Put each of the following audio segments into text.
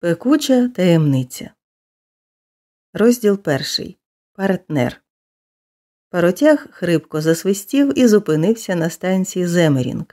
Пекуча таємниця. Розділ перший. Партнер. Паротяг хрипко засвистів і зупинився на станції Земерінг.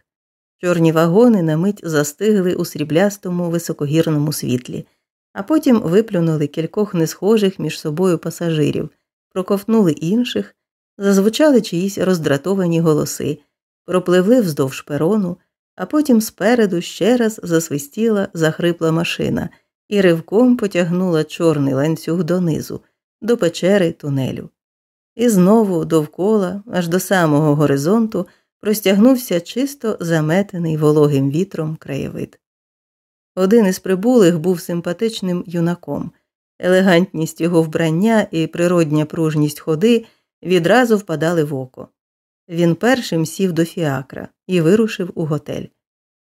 Чорні вагони на мить застигли у сріблястому високогірному світлі, а потім виплюнули кількох несхожих між собою пасажирів, проковтнули інших, зазвучали чиїсь роздратовані голоси, пропливли вздовж перону, а потім спереду ще раз засвистіла захрипла машина і ривком потягнула чорний ланцюг донизу, до печери тунелю. І знову довкола, аж до самого горизонту, простягнувся чисто заметений вологим вітром краєвид. Один із прибулих був симпатичним юнаком. Елегантність його вбрання і природня пружність ходи відразу впадали в око. Він першим сів до фіакра і вирушив у готель.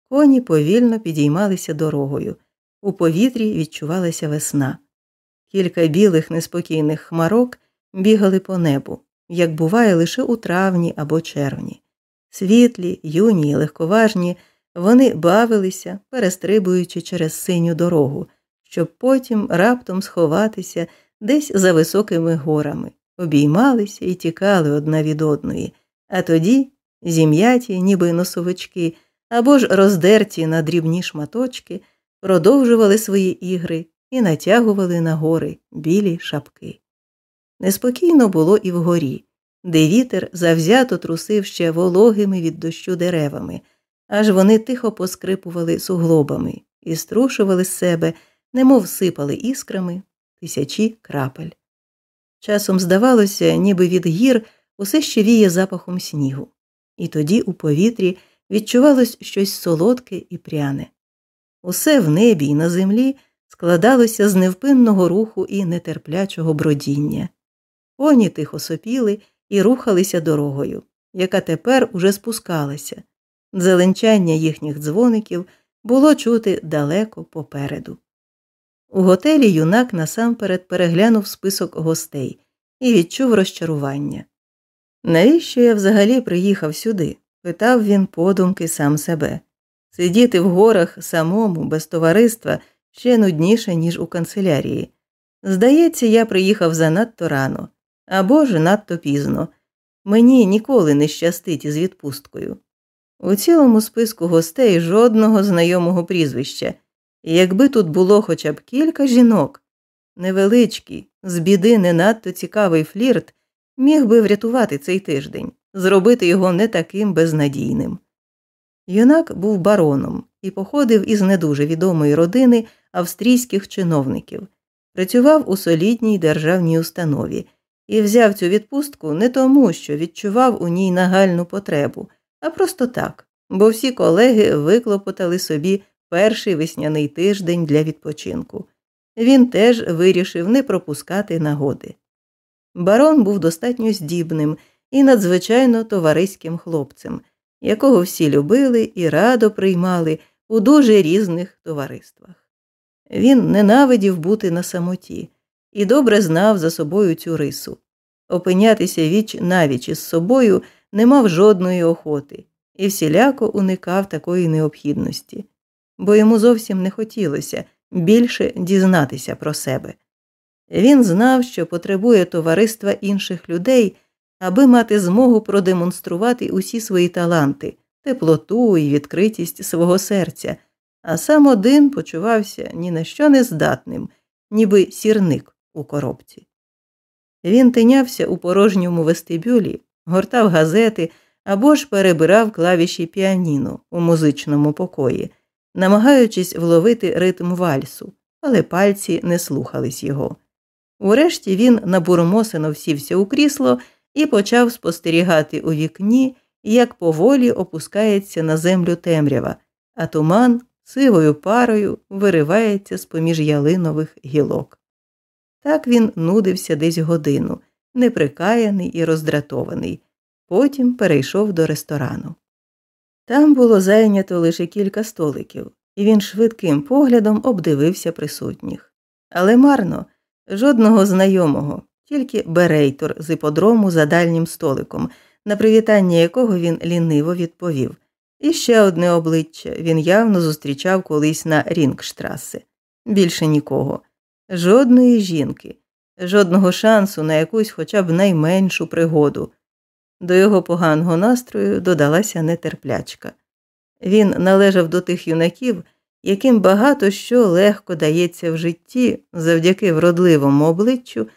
Коні повільно підіймалися дорогою. У повітрі відчувалася весна. Кілька білих неспокійних хмарок бігали по небу, як буває лише у травні або червні. Світлі, юні, і легковажні, вони бавилися, перестрибуючи через синю дорогу, щоб потім раптом сховатися десь за високими горами, обіймалися і тікали одна від одної, а тоді зім'яті, ніби носовички, або ж роздерті на дрібні шматочки продовжували свої ігри і натягували на гори білі шапки. Неспокійно було і вгорі, де вітер завзято трусив ще вологими від дощу деревами, аж вони тихо поскрипували суглобами і струшували з себе, немов сипали іскрами тисячі крапель. Часом здавалося, ніби від гір усе ще віє запахом снігу, і тоді у повітрі відчувалось щось солодке і пряне. Усе в небі і на землі складалося з невпинного руху і нетерплячого бродіння. Коні тихо сопіли і рухалися дорогою, яка тепер уже спускалася. Зеленчання їхніх дзвоників було чути далеко попереду. У готелі юнак насамперед переглянув список гостей і відчув розчарування. Навіщо я взагалі приїхав сюди? питав він подумки сам себе. Сидіти в горах самому, без товариства, ще нудніше, ніж у канцелярії. Здається, я приїхав занадто рано або ж надто пізно. Мені ніколи не щастить із відпусткою. У цілому списку гостей жодного знайомого прізвища, якби тут було хоча б кілька жінок, невеличкий, з біди не надто цікавий флірт міг би врятувати цей тиждень, зробити його не таким безнадійним. Юнак був бароном і походив із не дуже відомої родини австрійських чиновників, працював у солідній державній установі і взяв цю відпустку не тому, що відчував у ній нагальну потребу, а просто так, бо всі колеги виклопотали собі перший весняний тиждень для відпочинку. Він теж вирішив не пропускати нагоди. Барон був достатньо здібним і надзвичайно товариським хлопцем якого всі любили і радо приймали у дуже різних товариствах. Він ненавидів бути на самоті і добре знав за собою цю рису. Опинятися віч навіч із собою не мав жодної охоти і всіляко уникав такої необхідності, бо йому зовсім не хотілося більше дізнатися про себе. Він знав, що потребує товариства інших людей аби мати змогу продемонструвати усі свої таланти, теплоту і відкритість свого серця, а сам один почувався ні на що не здатним, ніби сірник у коробці. Він тинявся у порожньому вестибюлі, гортав газети або ж перебирав клавіші піаніно у музичному покої, намагаючись вловити ритм вальсу, але пальці не слухались його. Урешті він набурмосено сівся у крісло і почав спостерігати у вікні, як поволі опускається на землю темрява, а туман сивою парою виривається з поміж ялинових гілок. Так він нудився десь годину, неприкаяний і роздратований, потім перейшов до ресторану. Там було зайнято лише кілька столиків, і він швидким поглядом обдивився присутніх. Але марно, жодного знайомого, тільки берейтор з іподрому за дальнім столиком, на привітання якого він ліниво відповів. І ще одне обличчя він явно зустрічав колись на Рінгштраси. більше нікого, жодної жінки, жодного шансу на якусь хоча б найменшу пригоду. До його поганого настрою додалася нетерплячка. Він належав до тих юнаків, яким багато що легко дається в житті завдяки вродливому обличчю,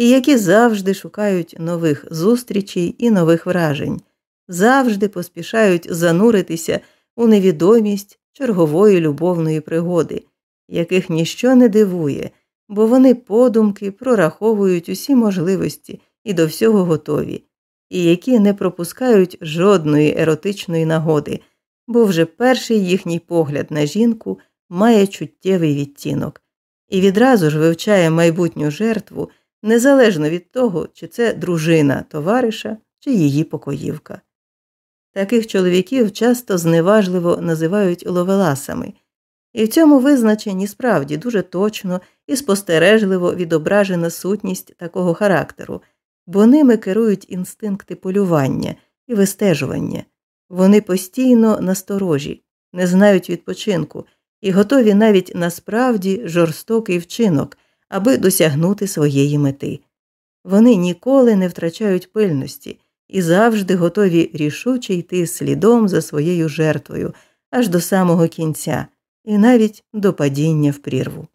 і які завжди шукають нових зустрічей і нових вражень, завжди поспішають зануритися у невідомість чергової любовної пригоди, яких ніщо не дивує, бо вони подумки прораховують усі можливості і до всього готові, і які не пропускають жодної еротичної нагоди, бо вже перший їхній погляд на жінку має чуттєвий відтінок. І відразу ж вивчає майбутню жертву незалежно від того, чи це дружина товариша, чи її покоївка. Таких чоловіків часто зневажливо називають ловеласами, і в цьому визначенні справді дуже точно і спостережливо відображена сутність такого характеру, бо ними керують інстинкти полювання і вистежування. Вони постійно насторожі, не знають відпочинку і готові навіть насправді жорстокий вчинок, аби досягнути своєї мети. Вони ніколи не втрачають пильності і завжди готові рішуче йти слідом за своєю жертвою аж до самого кінця, і навіть до падіння в прірву.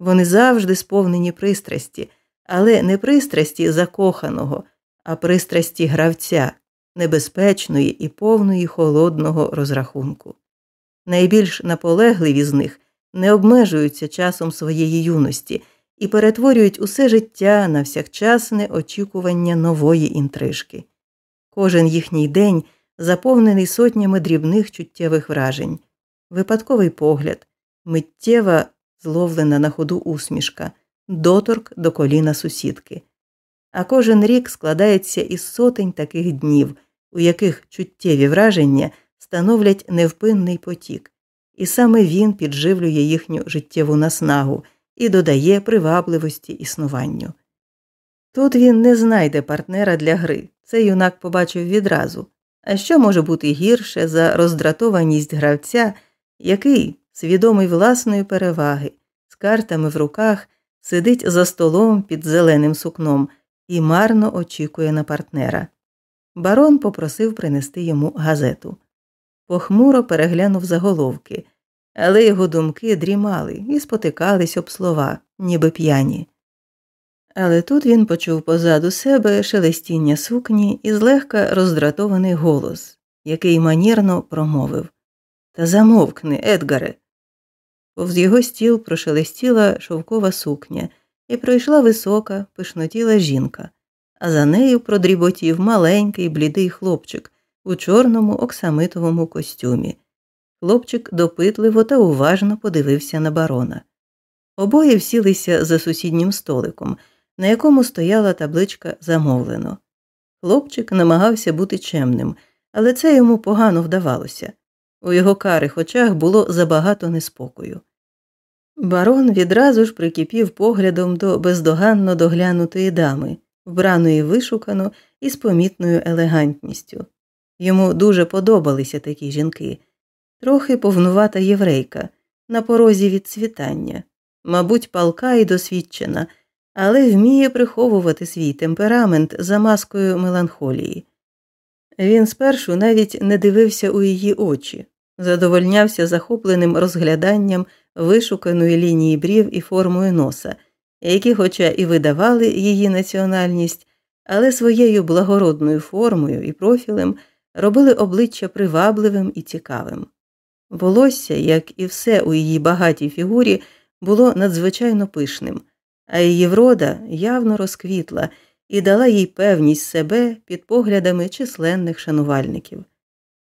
Вони завжди сповнені пристрасті, але не пристрасті закоханого, а пристрасті гравця, небезпечної і повної холодного розрахунку. Найбільш наполегливі з них не обмежуються часом своєї юності і перетворюють усе життя на всякчасне очікування нової інтрижки. Кожен їхній день заповнений сотнями дрібних чуттєвих вражень, випадковий погляд, миттєва зловлена на ходу усмішка, доторк до коліна сусідки. А кожен рік складається із сотень таких днів, у яких чуттєві враження становлять невпинний потік, і саме він підживлює їхню життєву наснагу і додає привабливості існуванню. Тут він не знайде партнера для гри, це юнак побачив відразу. А що може бути гірше за роздратованість гравця, який, свідомий власної переваги, з картами в руках, сидить за столом під зеленим сукном і марно очікує на партнера. Барон попросив принести йому газету. Похмуро переглянув заголовки, але його думки дрімали і спотикались об слова, ніби п'яні. Але тут він почув позаду себе шелестіння сукні і злегка роздратований голос, який манірно промовив Та замовкни, Едгаре. Повз його стіл прошелестіла шовкова сукня, і пройшла висока, пишнотіла жінка, а за нею продріботів маленький блідий хлопчик у чорному оксамитовому костюмі. Хлопчик допитливо та уважно подивився на барона. Обоє всілися за сусіднім столиком на якому стояла табличка замовлено. Хлопчик намагався бути чемним, але це йому погано вдавалося. У його карих очах було забагато неспокою. Барон відразу ж прикипів поглядом до бездоганно доглянутої дами, вбраної вишукано і з помітною елегантністю. Йому дуже подобалися такі жінки, трохи повнувата єврейка, на порозі від світання, мабуть, палка і досвідчена, але вміє приховувати свій темперамент за маскою меланхолії. Він спершу навіть не дивився у її очі, задовольнявся захопленим розгляданням вишуканої лінії брів і формою носа, які, хоча і видавали її національність, але своєю благородною формою і профілем робили обличчя привабливим і цікавим. Волосся, як і все у її багатій фігурі, було надзвичайно пишним а її врода явно розквітла і дала їй певність себе під поглядами численних шанувальників.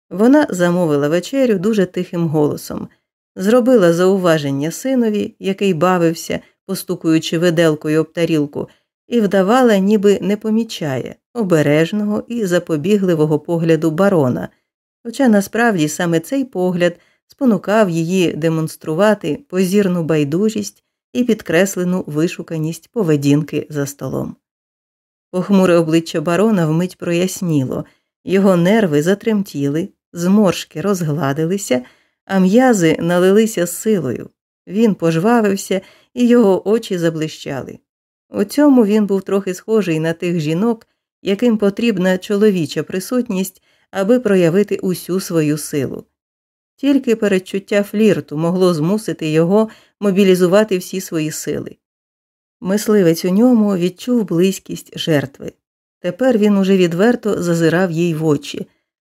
Вона замовила вечерю дуже тихим голосом, зробила зауваження синові, який бавився, постукуючи виделкою об тарілку, і вдавала, ніби не помічає обережного і запобігливого погляду барона, хоча насправді саме цей погляд спонукав її демонструвати позірну байдужість і підкреслену вишуканість поведінки за столом. Похмуре обличчя барона вмить проясніло, його нерви затремтіли, зморшки розгладилися, а м'язи налилися силою, Він пожвавився, і його очі заблищали. У цьому він був трохи схожий на тих жінок, яким потрібна чоловіча присутність, аби проявити усю свою силу. Тільки передчуття флірту могло змусити його мобілізувати всі свої сили. Мисливець у ньому відчув близькість жертви. Тепер він уже відверто зазирав їй в очі,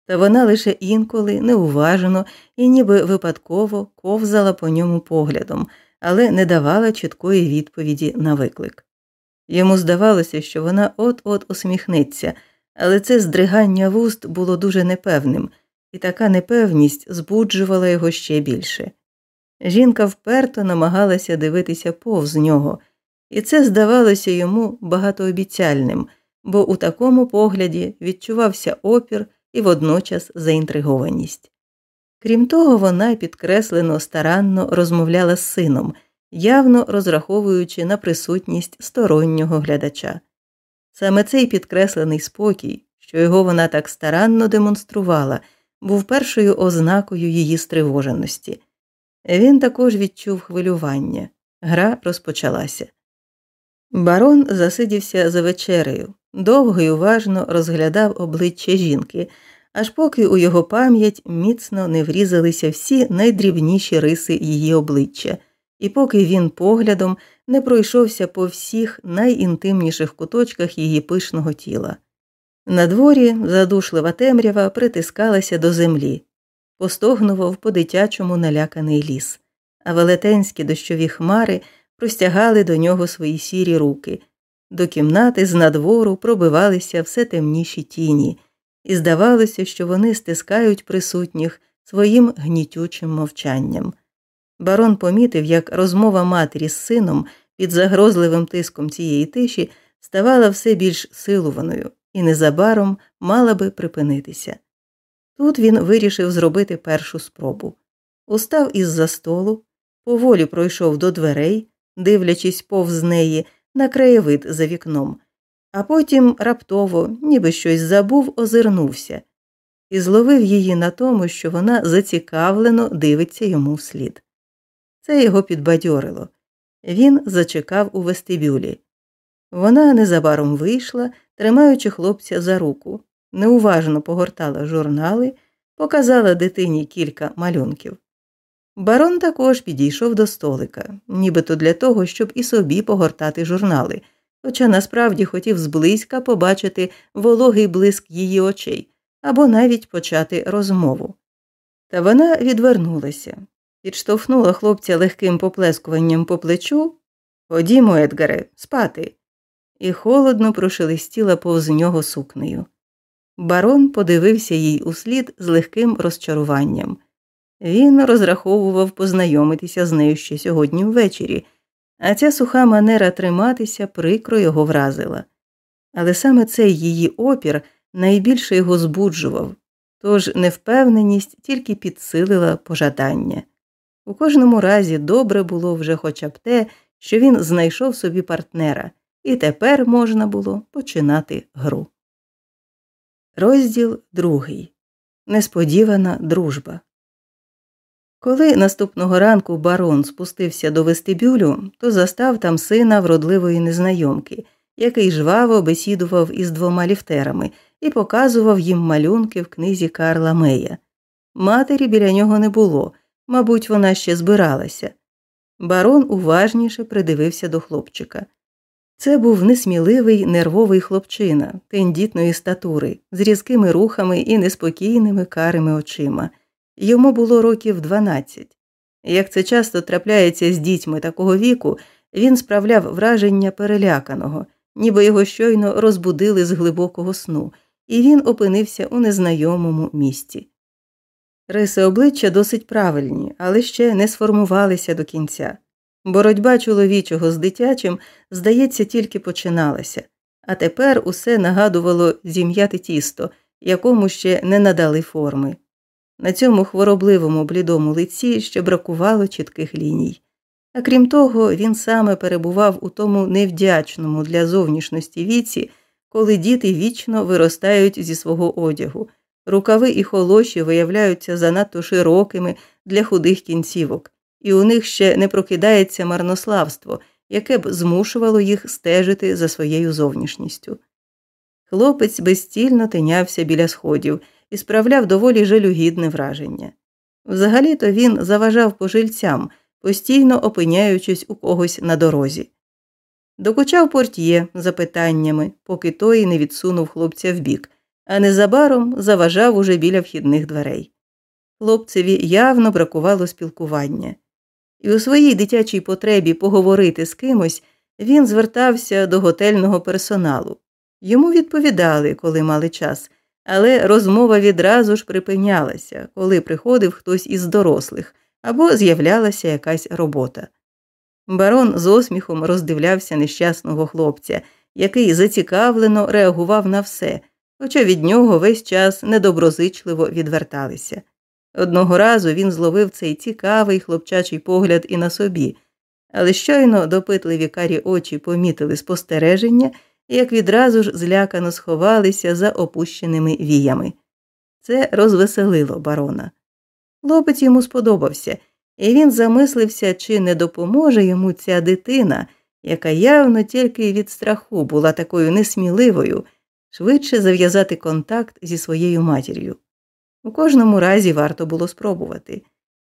та вона лише інколи неуважно і ніби випадково ковзала по ньому поглядом, але не давала чіткої відповіді на виклик. Йому здавалося, що вона от-от усміхнеться, але це здригання вуст було дуже непевним, і така непевність збуджувала його ще більше. Жінка вперто намагалася дивитися повз нього, і це здавалося йому багатообіцяльним, бо у такому погляді відчувався опір і водночас заінтригованість. Крім того, вона підкреслено старанно розмовляла з сином, явно розраховуючи на присутність стороннього глядача. Саме цей підкреслений спокій, що його вона так старанно демонструвала, був першою ознакою її стривоженості. Він також відчув хвилювання. Гра розпочалася. Барон засидівся за вечерею, довго й уважно розглядав обличчя жінки, аж поки у його пам'ять міцно не врізалися всі найдрібніші риси її обличчя, і поки він поглядом не пройшовся по всіх найінтимніших куточках її пишного тіла. На дворі задушлива темрява притискалася до землі, постогнував по дитячому наляканий ліс, а велетенські дощові хмари простягали до нього свої сірі руки. До кімнати з надвору пробивалися все темніші тіні, і здавалося, що вони стискають присутніх своїм гнітючим мовчанням. Барон помітив, як розмова матері з сином під загрозливим тиском цієї тиші ставала все більш силуваною і незабаром мала би припинитися. Тут він вирішив зробити першу спробу. Устав із за столу, поволі пройшов до дверей, дивлячись повз неї на краєвид за вікном, а потім раптово, ніби щось забув, озирнувся і зловив її на тому, що вона зацікавлено дивиться йому вслід. Це його підбадьорило. Він зачекав у вестибюлі. Вона незабаром вийшла, тримаючи хлопця за руку, неуважно погортала журнали, показала дитині кілька малюнків. Барон також підійшов до столика, нібито для того, щоб і собі погортати журнали, хоча насправді хотів зблизька побачити вологий блиск її очей або навіть почати розмову. Та вона відвернулася, підштовхнула хлопця легким поплескуванням по плечу Ходімо, Едгаре, спати, і холодно прошелестіла повз нього сукнею. Барон подивився їй услід з легким розчаруванням. Він розраховував познайомитися з нею ще сьогодні ввечері, а ця суха манера триматися прикро його вразила. Але саме цей її опір найбільше його збуджував, тож невпевненість тільки підсилила пожадання. У кожному разі добре було вже хоча б те, що він знайшов собі партнера, і тепер можна було починати гру. Розділ другий. Несподівана дружба. Коли наступного ранку барон спустився до вестибюлю, то застав там сина вродливої незнайомки, який жваво бесідував із двома ліфтерами і показував їм малюнки в книзі Карла Мея. Матері біля нього не було, мабуть, вона ще збиралася. Барон уважніше придивився до хлопчика. Це був несміливий нервовий хлопчина, тендітної статури, з різкими рухами і неспокійними карими очима. Йому було років 12. Як це часто трапляється з дітьми такого віку, він справляв враження переляканого, ніби його щойно розбудили з глибокого сну, і він опинився у незнайомому місці. Риси обличчя досить правильні, але ще не сформувалися до кінця. Боротьба чоловічого з дитячим, здається, тільки починалася, а тепер усе нагадувало зім'яте тісто, якому ще не надали форми. На цьому хворобливому блідому лиці ще бракувало чітких ліній. А крім того, він саме перебував у тому невдячному для зовнішності віці, коли діти вічно виростають зі свого одягу, рукави і холоші виявляються занадто широкими для худих кінцівок, і у них ще не прокидається марнославство, яке б змушувало їх стежити за своєю зовнішністю. Хлопець безстільно тинявся біля сходів і справляв доволі жалюгідне враження. Взагалі то він заважав пожильцям, постійно опиняючись у когось на дорозі. Докучав портьє запитаннями, поки той не відсунув хлопця вбік, а незабаром заважав уже біля вхідних дверей. Хлопцеві явно бракувало спілкування, і у своїй дитячій потребі поговорити з кимось він звертався до готельного персоналу. Йому відповідали, коли мали час, але розмова відразу ж припинялася, коли приходив хтось із дорослих або з'являлася якась робота. Барон з осміхом роздивлявся нещасного хлопця, який зацікавлено реагував на все, хоча від нього весь час недоброзичливо відверталися. Одного разу він зловив цей цікавий хлопчачий погляд і на собі, але щойно допитливі карі очі помітили спостереження, як відразу ж злякано сховалися за опущеними віями. Це розвеселило барона. Хлопець йому сподобався, і він замислився, чи не допоможе йому ця дитина, яка явно тільки від страху була такою несміливою, швидше зав'язати контакт зі своєю матір'ю. У кожному разі варто було спробувати.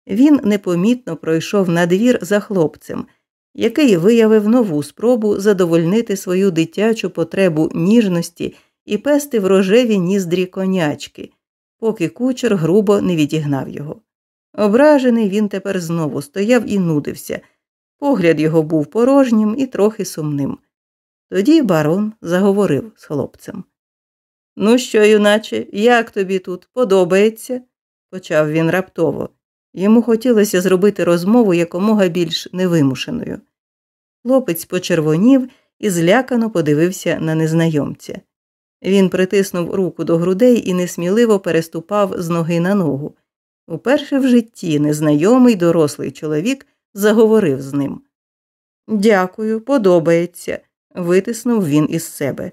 Він непомітно пройшов на двір за хлопцем, який виявив нову спробу задовольнити свою дитячу потребу ніжності і пести в рожеві ніздрі конячки, поки кучер грубо не відігнав його. Ображений він тепер знову стояв і нудився. Погляд його був порожнім і трохи сумним. Тоді барон заговорив з хлопцем. Ну що, юначе, як тобі тут подобається? почав він раптово. Йому хотілося зробити розмову якомога більш невимушеною. Хлопець почервонів і злякано подивився на незнайомця. Він притиснув руку до грудей і несміливо переступав з ноги на ногу. Уперше в житті незнайомий дорослий чоловік заговорив з ним. Дякую, подобається, витиснув він із себе.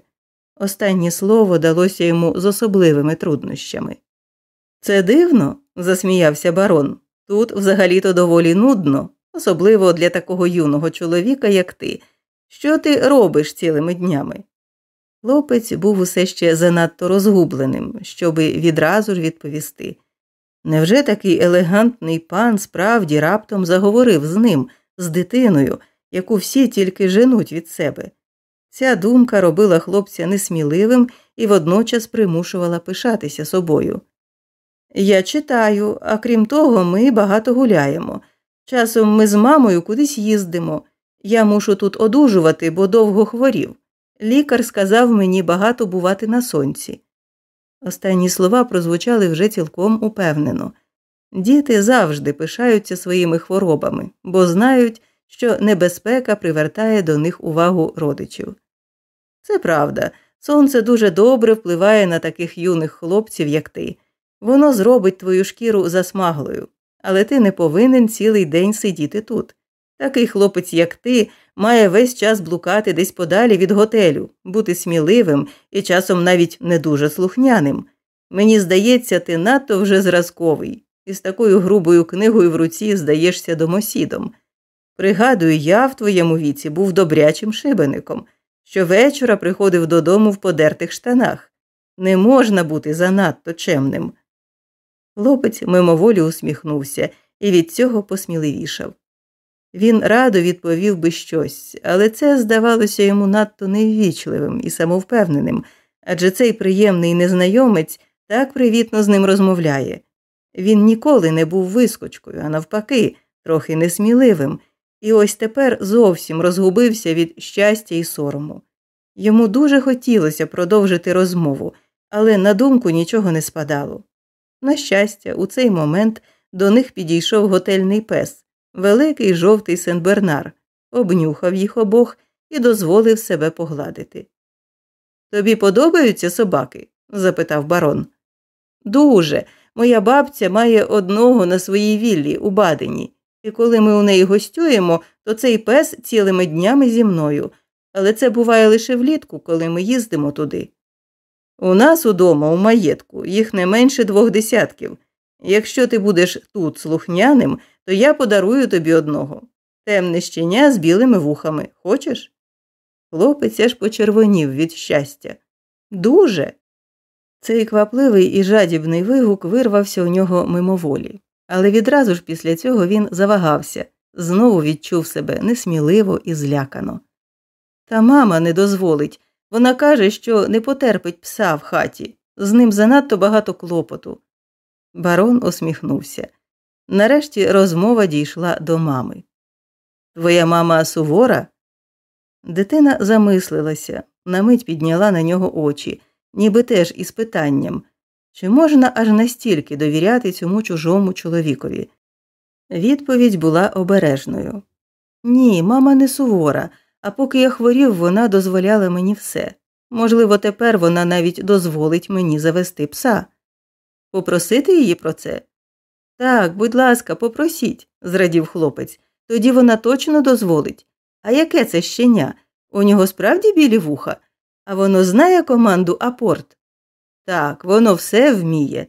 Останнє слово далося йому з особливими труднощами. Це дивно, засміявся барон. Тут взагалі то доволі нудно, особливо для такого юного чоловіка, як ти. Що ти робиш цілими днями? Хлопець був усе ще занадто розгубленим, щоби відразу ж відповісти. Невже такий елегантний пан справді раптом заговорив з ним, з дитиною, яку всі тільки женуть від себе? Ця думка робила хлопця несміливим і водночас примушувала пишатися собою. Я читаю, а крім того, ми багато гуляємо. Часом ми з мамою кудись їздимо. Я мушу тут одужувати, бо довго хворів. Лікар сказав мені багато бувати на сонці. Останні слова прозвучали вже цілком упевнено. Діти завжди пишаються своїми хворобами, бо знають, що небезпека привертає до них увагу родичів. Це правда, сонце дуже добре впливає на таких юних хлопців, як ти. Воно зробить твою шкіру засмаглою, але ти не повинен цілий день сидіти тут. Такий хлопець, як ти, має весь час блукати десь подалі від готелю, бути сміливим і часом навіть не дуже слухняним. Мені здається, ти надто вже зразковий, і з такою грубою книгою в руці здаєшся домосідом. Пригадую, я в твоєму віці був добрячим шибеником, що вечора приходив додому в подертих штанах. Не можна бути занадто чемним. Хлопець мимоволі усміхнувся і від цього посміливішав. Він радо відповів би щось, але це здавалося йому надто неввічливим і самовпевненим, адже цей приємний незнайомець так привітно з ним розмовляє. Він ніколи не був вискочкою, а навпаки, трохи несміливим, і ось тепер зовсім розгубився від щастя і сорому. Йому дуже хотілося продовжити розмову, але на думку нічого не спадало. На щастя, у цей момент до них підійшов готельний пес, великий жовтий Сен-Бернар, обнюхав їх обох і дозволив себе погладити. Тобі подобаються собаки? запитав барон. Дуже. Моя бабця має одного на своїй віллі у Бадені, і коли ми у неї гостюємо, то цей пес цілими днями зі мною, але це буває лише влітку, коли ми їздимо туди. У нас удома, у маєтку, їх не менше двох десятків. Якщо ти будеш тут слухняним, то я подарую тобі одного темне щеня з білими вухами. Хочеш? Хлопець аж почервонів від щастя. Дуже. Цей квапливий і жадібний вигук вирвався у нього мимоволі, але відразу ж після цього він завагався, знову відчув себе несміливо і злякано. Та мама не дозволить. Вона каже, що не потерпить пса в хаті, з ним занадто багато клопоту. Барон усміхнувся. Нарешті розмова дійшла до мами. Твоя мама сувора? Дитина замислилася, на мить підняла на нього очі, ніби теж із питанням чи можна аж настільки довіряти цьому чужому чоловікові? Відповідь була обережною Ні, мама не сувора, а поки я хворів, вона дозволяла мені все. Можливо, тепер вона навіть дозволить мені завести пса. Попросити її про це? Так, будь ласка, попросіть, зрадів хлопець. Тоді вона точно дозволить. А яке це щеня? У нього справді білі вуха, а воно знає команду апорт? Так, воно все вміє.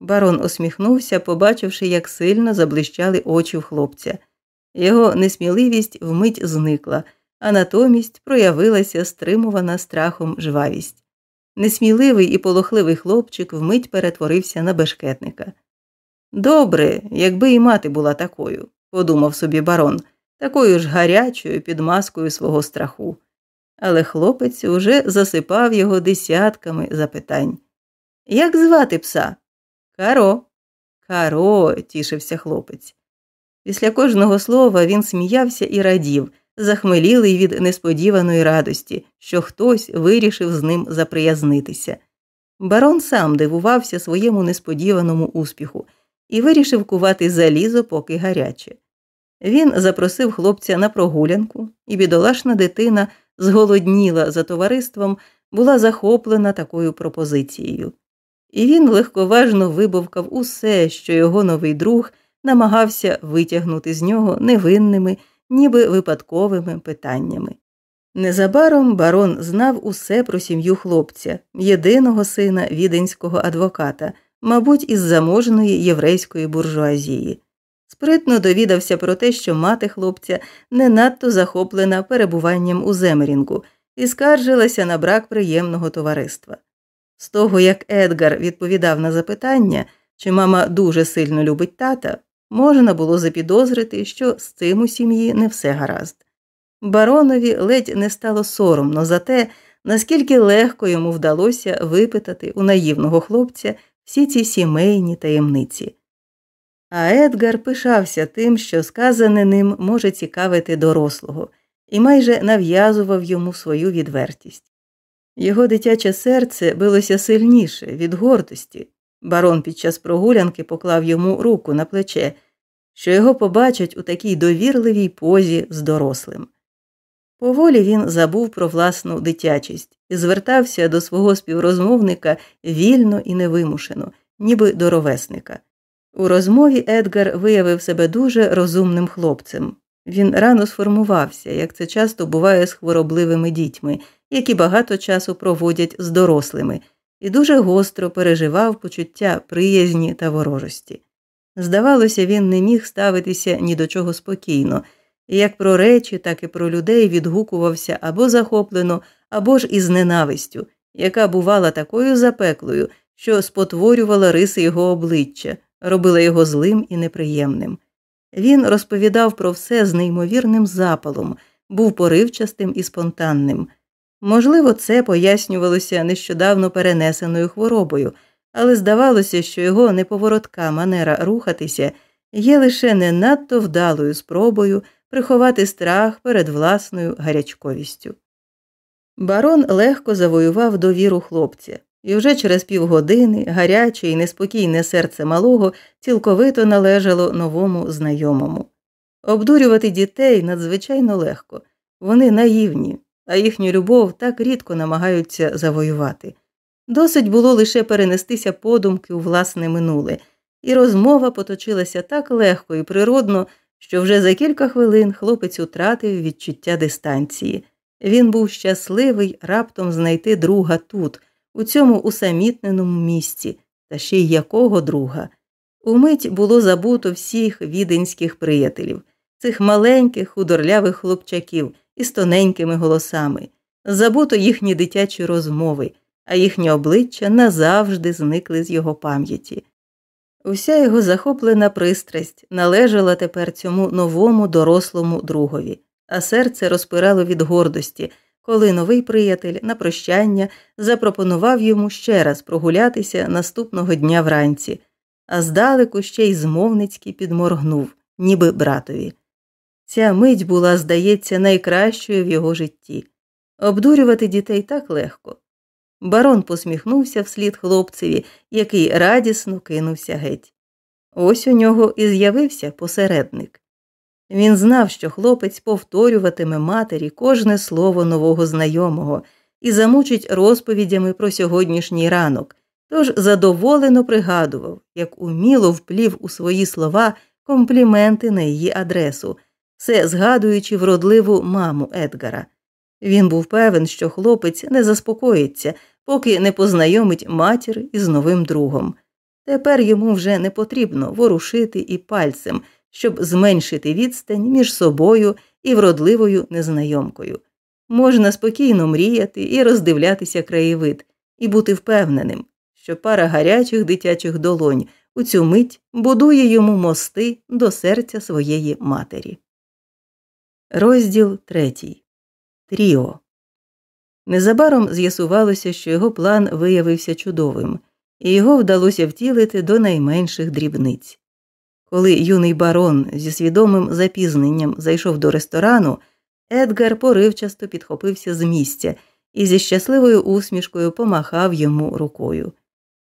Барон усміхнувся, побачивши, як сильно заблищали очі в хлопця. Його несміливість вмить зникла, а натомість проявилася стримувана страхом жвавість. Несміливий і полохливий хлопчик вмить перетворився на бешкетника. Добре, якби і мати була такою, подумав собі барон, такою ж гарячою під маскою свого страху. Але хлопець уже засипав його десятками запитань. Як звати пса? Каро. Каро, тішився хлопець. Після кожного слова він сміявся і радів, захмелілий від несподіваної радості, що хтось вирішив з ним заприязнитися. Барон сам дивувався своєму несподіваному успіху і вирішив кувати залізо, поки гаряче. Він запросив хлопця на прогулянку, і бідолашна дитина зголодніла за товариством, була захоплена такою пропозицією. І він легковажно вибовкав усе, що його новий друг намагався витягнути з нього невинними, ніби випадковими питаннями. Незабаром барон знав усе про сім'ю хлопця, єдиного сина віденського адвоката, мабуть, із заможної єврейської буржуазії. Спритно довідався про те, що мати хлопця не надто захоплена перебуванням у Земерінгу і скаржилася на брак приємного товариства. З того, як Едгар відповідав на запитання, чи мама дуже сильно любить тата, можна було запідозрити, що з цим у сім'ї не все гаразд. Баронові ледь не стало соромно за те, наскільки легко йому вдалося випитати у наївного хлопця всі ці сімейні таємниці. А Едгар пишався тим, що сказане ним може цікавити дорослого, і майже нав'язував йому свою відвертість. Його дитяче серце билося сильніше від гордості. Барон під час прогулянки поклав йому руку на плече, що його побачать у такій довірливій позі з дорослим. Поволі він забув про власну дитячість і звертався до свого співрозмовника вільно і невимушено, ніби до ровесника. У розмові Едгар виявив себе дуже розумним хлопцем. Він рано сформувався, як це часто буває з хворобливими дітьми, які багато часу проводять з дорослими, і дуже гостро переживав почуття приязні та ворожості. Здавалося, він не міг ставитися ні до чого спокійно, і як про речі, так і про людей відгукувався або захоплено, або ж із ненавистю, яка бувала такою запеклою, що спотворювала риси його обличчя, робила його злим і неприємним. Він розповідав про все з неймовірним запалом, був поривчастим і спонтанним. Можливо, це пояснювалося нещодавно перенесеною хворобою, але здавалося, що його неповоротка манера рухатися є лише не надто вдалою спробою приховати страх перед власною гарячковістю. Барон легко завоював довіру хлопця, і вже через півгодини гаряче і неспокійне серце малого цілковито належало новому знайомому. Обдурювати дітей надзвичайно легко, вони наївні, а їхню любов так рідко намагаються завоювати. Досить було лише перенестися подумки у власне минуле, і розмова поточилася так легко і природно, що вже за кілька хвилин хлопець утратив відчуття дистанції. Він був щасливий раптом знайти друга тут, у цьому усамітненому місці, та ще й якого друга. Умить було забуто всіх віденських приятелів, цих маленьких худорлявих хлопчаків із тоненькими голосами, забуто їхні дитячі розмови, а їхні обличчя назавжди зникли з його пам'яті. Уся його захоплена пристрасть належала тепер цьому новому дорослому другові, а серце розпирало від гордості, коли новий приятель на прощання запропонував йому ще раз прогулятися наступного дня вранці, а здалеку ще й змовницьки підморгнув, ніби братові. Ця мить була, здається, найкращою в його житті. Обдурювати дітей так легко. Барон посміхнувся вслід хлопцеві, який радісно кинувся геть. Ось у нього і з'явився посередник. Він знав, що хлопець повторюватиме матері кожне слово нового знайомого і замучить розповідями про сьогоднішній ранок, тож задоволено пригадував, як уміло вплів у свої слова компліменти на її адресу, все згадуючи вродливу маму Едгара. Він був певен, що хлопець не заспокоїться, поки не познайомить матір із новим другом. Тепер йому вже не потрібно ворушити і пальцем, щоб зменшити відстань між собою і вродливою незнайомкою. Можна спокійно мріяти і роздивлятися краєвид, і бути впевненим, що пара гарячих дитячих долонь у цю мить будує йому мости до серця своєї матері. Розділ третій. Тріо. Незабаром з'ясувалося, що його план виявився чудовим, і його вдалося втілити до найменших дрібниць. Коли юний барон зі свідомим запізненням зайшов до ресторану, Едгар поривчасто підхопився з місця і зі щасливою усмішкою помахав йому рукою.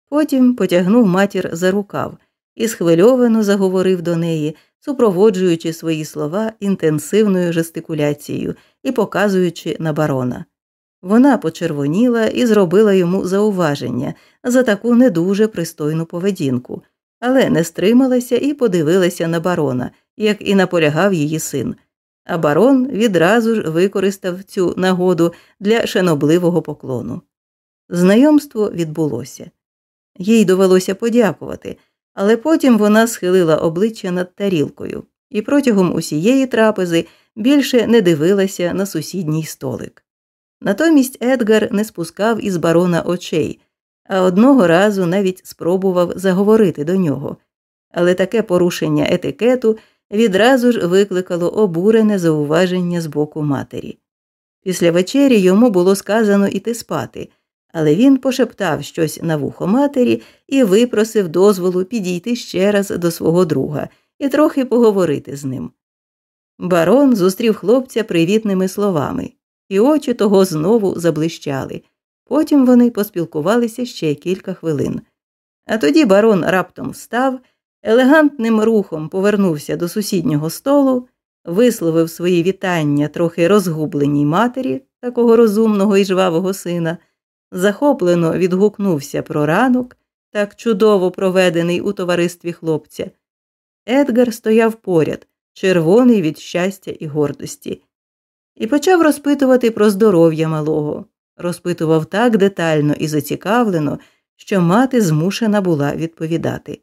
Потім потягнув матір за рукав і схвильовано заговорив до неї, супроводжуючи свої слова інтенсивною жестикуляцією і показуючи на барона. Вона почервоніла і зробила йому зауваження за таку не дуже пристойну поведінку, але не стрималася і подивилася на барона, як і наполягав її син. А барон відразу ж використав цю нагоду для шанобливого поклону. Знайомство відбулося. Їй довелося подякувати, але потім вона схилила обличчя над тарілкою і протягом усієї трапези більше не дивилася на сусідній столик. Натомість Едгар не спускав із барона очей, а одного разу навіть спробував заговорити до нього, але таке порушення етикету відразу ж викликало обурене зауваження з боку матері. Після вечері йому було сказано іти спати, але він пошептав щось на вухо матері і випросив дозволу підійти ще раз до свого друга і трохи поговорити з ним. Барон зустрів хлопця привітними словами, і очі того знову заблищали. Потім вони поспілкувалися ще кілька хвилин. А тоді барон раптом встав, елегантним рухом повернувся до сусіднього столу, висловив свої вітання трохи розгубленій матері такого розумного і жвавого сина, захоплено відгукнувся про ранок, так чудово проведений у товаристві хлопця. Едгар стояв поряд, червоний від щастя і гордості, і почав розпитувати про здоров'я малого, розпитував так детально і зацікавлено, що мати змушена була відповідати.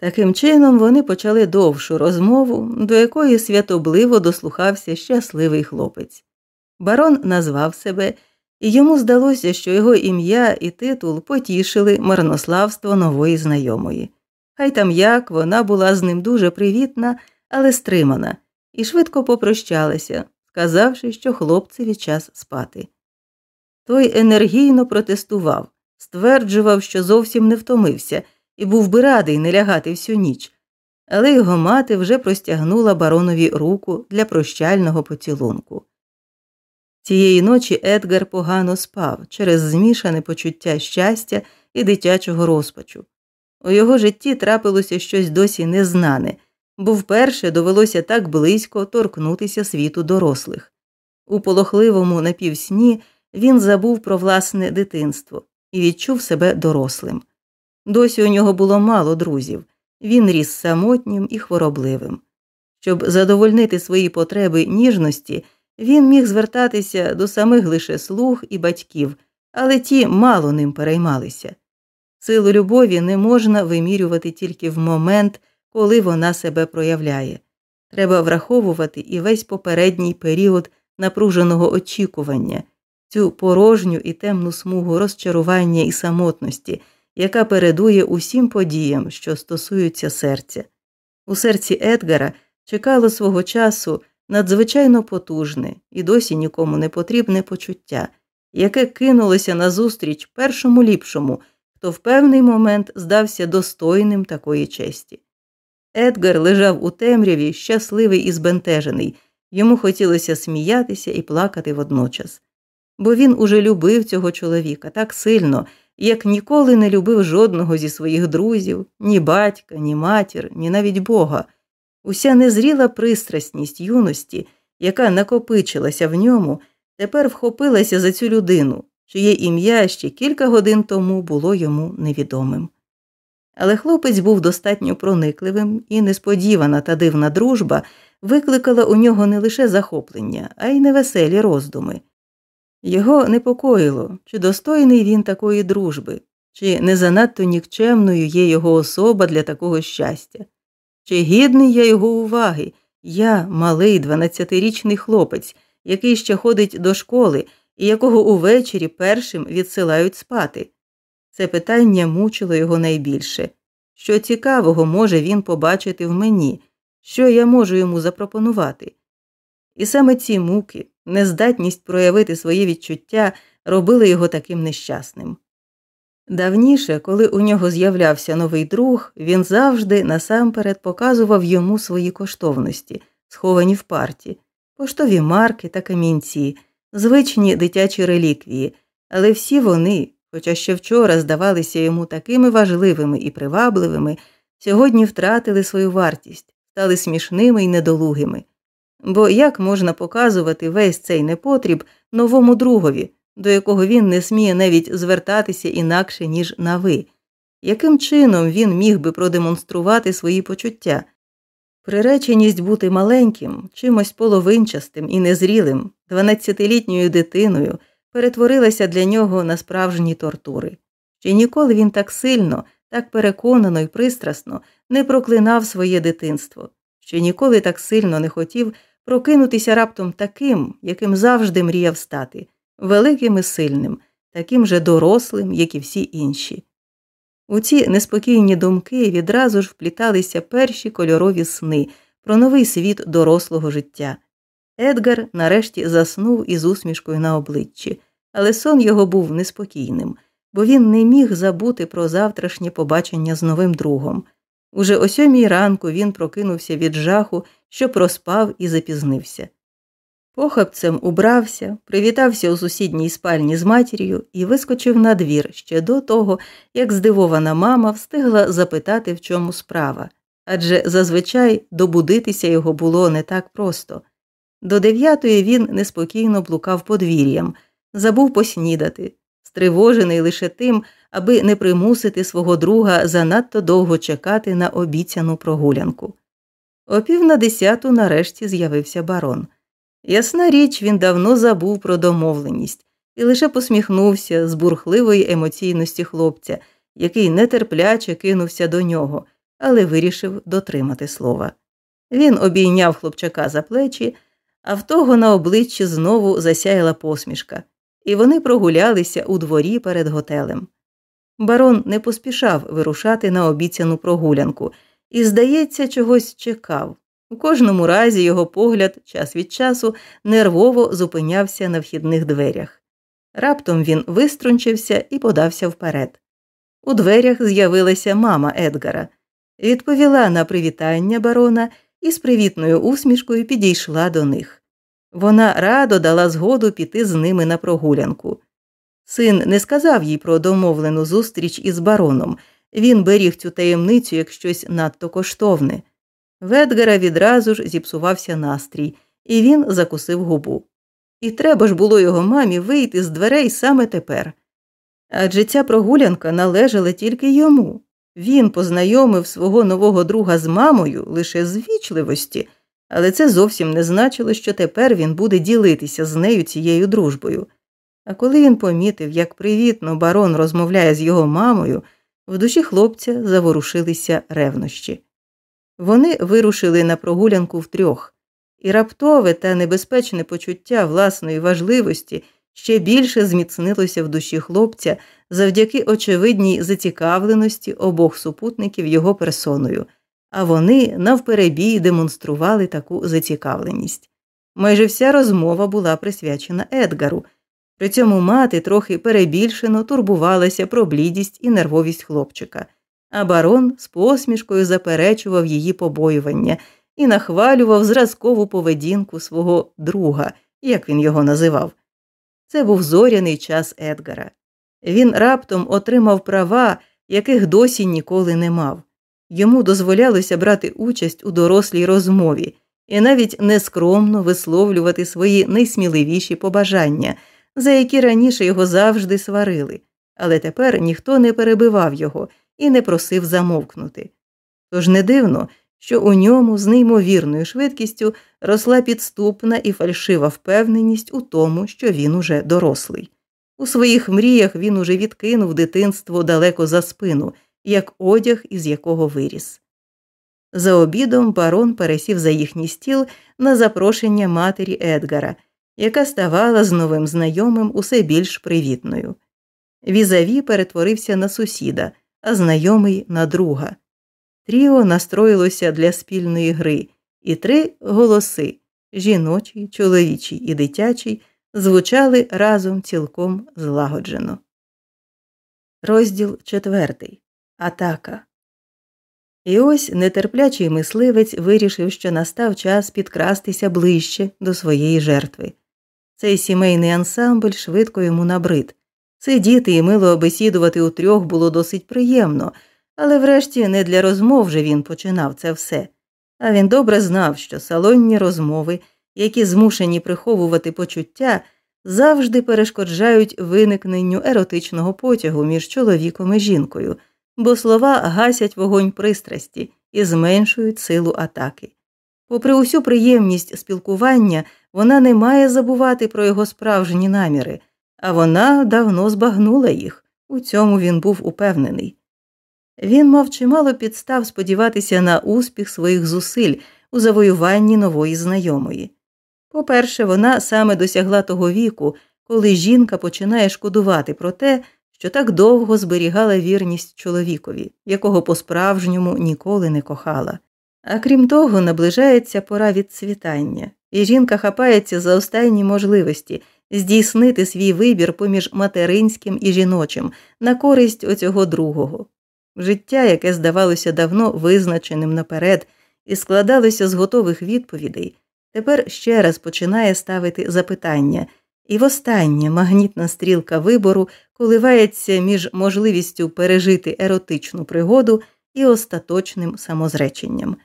Таким чином вони почали довшу розмову, до якої святобливо дослухався щасливий хлопець. Барон назвав себе, і йому здалося, що його ім'я і титул потішили марнославство нової знайомої. Хай там як вона була з ним дуже привітна, але стримана, і швидко попрощалася, сказавши, що хлопцеві час спати. Той енергійно протестував, стверджував, що зовсім не втомився, і був би радий не лягати всю ніч, але його мати вже простягнула баронові руку для прощального поцілунку. Цієї ночі Едгар погано спав через змішане почуття щастя і дитячого розпачу. У його житті трапилося щось досі незнане, бо вперше довелося так близько торкнутися світу дорослих. У полохливому напівсні він забув про власне дитинство і відчув себе дорослим. Досі у нього було мало друзів, він ріс самотнім і хворобливим. Щоб задовольнити свої потреби ніжності, він міг звертатися до самих лише слуг і батьків, але ті мало ним переймалися. Силу любові не можна вимірювати тільки в момент, коли вона себе проявляє. Треба враховувати і весь попередній період напруженого очікування, цю порожню і темну смугу розчарування і самотності, яка передує усім подіям, що стосуються серця. У серці Едгара чекало свого часу надзвичайно потужне і досі нікому не потрібне почуття, яке кинулося назустріч першому ліпшому, хто в певний момент здався достойним такої честі. Едгар лежав у темряві, щасливий і збентежений, йому хотілося сміятися і плакати водночас. Бо він уже любив цього чоловіка так сильно, як ніколи не любив жодного зі своїх друзів, ні батька, ні матір, ні навіть Бога. Уся незріла пристрасність юності, яка накопичилася в ньому, тепер вхопилася за цю людину, чиє ім'я ще кілька годин тому було йому невідомим. Але хлопець був достатньо проникливим, і несподівана та дивна дружба викликала у нього не лише захоплення, а й невеселі роздуми. Його непокоїло, чи достойний він такої дружби, чи не занадто нікчемною є його особа для такого щастя, чи гідний я його уваги, я малий дванадцятирічний хлопець, який ще ходить до школи і якого увечері першим відсилають спати. Це питання мучило його найбільше. Що цікавого може він побачити в мені, що я можу йому запропонувати? І саме ці муки, нездатність проявити своє відчуття робили його таким нещасним. Давніше, коли у нього з'являвся новий друг, він завжди насамперед показував йому свої коштовності, сховані в парті, поштові марки та камінці, звичні дитячі реліквії, але всі вони, хоча ще вчора здавалися йому такими важливими і привабливими, сьогодні втратили свою вартість, стали смішними і недолугими. Бо як можна показувати весь цей непотріб новому другові, до якого він не сміє навіть звертатися інакше, ніж на ви? Яким чином він міг би продемонструвати свої почуття? Приреченість бути маленьким, чимось половинчастим і незрілим, дванадцятилітньою дитиною перетворилася для нього на справжні тортури. Ще ніколи він так сильно, так переконано і пристрасно не проклинав своє дитинство, ще ніколи так сильно не хотів прокинутися раптом таким, яким завжди мріяв стати, великим і сильним, таким же дорослим, як і всі інші. У ці неспокійні думки відразу ж впліталися перші кольорові сни про новий світ дорослого життя. Едгар нарешті заснув із усмішкою на обличчі, але сон його був неспокійним, бо він не міг забути про завтрашнє побачення з новим другом. Уже о сьомій ранку він прокинувся від жаху, що проспав і запізнився. Похапцем убрався, привітався у сусідній спальні з матір'ю і вискочив на двір ще до того, як здивована мама встигла запитати, в чому справа, адже зазвичай добудитися його було не так просто. До дев'ятої він неспокійно блукав подвір'ям, забув поснідати, стривожений лише тим, аби не примусити свого друга занадто довго чекати на обіцяну прогулянку. О пів на десяту нарешті з'явився барон. Ясна річ, він давно забув про домовленість і лише посміхнувся з бурхливої емоційності хлопця, який нетерпляче кинувся до нього, але вирішив дотримати слова. Він обійняв хлопчака за плечі, а в того на обличчі знову засяяла посмішка, і вони прогулялися у дворі перед готелем. Барон не поспішав вирушати на обіцяну прогулянку і, здається, чогось чекав. У кожному разі його погляд час від часу нервово зупинявся на вхідних дверях. Раптом він виструнчився і подався вперед. У дверях з'явилася мама Едгара, відповіла на привітання барона і з привітною усмішкою підійшла до них. Вона радо дала згоду піти з ними на прогулянку. Син не сказав їй про домовлену зустріч із бароном, він беріг цю таємницю як щось надто коштовне. В Едгара відразу ж зіпсувався настрій, і він закусив губу. І треба ж було його мамі вийти з дверей саме тепер. Адже ця прогулянка належала тільки йому. Він познайомив свого нового друга з мамою лише з вічливості, але це зовсім не значило, що тепер він буде ділитися з нею цією дружбою. А коли він помітив, як привітно барон розмовляє з його мамою, В душі хлопця заворушилися ревнощі. Вони вирушили на прогулянку втрьох, і раптове та небезпечне почуття власної важливості ще більше зміцнилося в душі хлопця завдяки очевидній зацікавленості обох супутників його персоною, а вони навперебій демонстрували таку зацікавленість. Майже вся розмова була присвячена Едгару. При цьому мати трохи перебільшено турбувалася про блідість і нервовість хлопчика, а барон з посмішкою заперечував її побоювання і нахвалював зразкову поведінку свого друга, як він його називав. Це був зоряний час Едгара. Він раптом отримав права, яких досі ніколи не мав. Йому дозволялося брати участь у дорослій розмові і навіть нескромно висловлювати свої найсміливіші побажання, за які раніше його завжди сварили, але тепер ніхто не перебивав його і не просив замовкнути. Тож не дивно, що у ньому з неймовірною швидкістю росла підступна і фальшива впевненість у тому, що він уже дорослий. У своїх мріях він уже відкинув дитинство далеко за спину, як одяг, із якого виріс. За обідом барон пересів за їхній стіл на запрошення матері Едгара, яка ставала з новим знайомим усе більш привітною. Візаві перетворився на сусіда, а знайомий на друга. Тріо настроїлося для спільної гри, і три голоси жіночий, чоловічий і дитячий, звучали разом цілком злагоджено. Розділ четвертий. Атака. І ось нетерплячий мисливець вирішив, що настав час підкрастися ближче до своєї жертви. Цей сімейний ансамбль швидко йому набрид. Сидіти і мило обесідувати у трьох було досить приємно, але врешті не для розмов же він починав це все. А він добре знав, що салонні розмови, які змушені приховувати почуття, завжди перешкоджають виникненню еротичного потягу між чоловіком і жінкою, бо слова гасять вогонь пристрасті і зменшують силу атаки. Попри усю приємність спілкування, вона не має забувати про його справжні наміри, а вона давно збагнула їх, у цьому він був упевнений. Він мав чимало підстав сподіватися на успіх своїх зусиль у завоюванні нової знайомої. По-перше, вона саме досягла того віку, коли жінка починає шкодувати про те, що так довго зберігала вірність чоловікові, якого по справжньому ніколи не кохала. А крім того, наближається пора відцвітання, і жінка хапається за останні можливості здійснити свій вибір поміж материнським і жіночим на користь оцього другого. Життя, яке здавалося давно визначеним наперед і складалося з готових відповідей, тепер ще раз починає ставити запитання, і востаннє магнітна стрілка вибору коливається між можливістю пережити еротичну пригоду і остаточним самозреченням.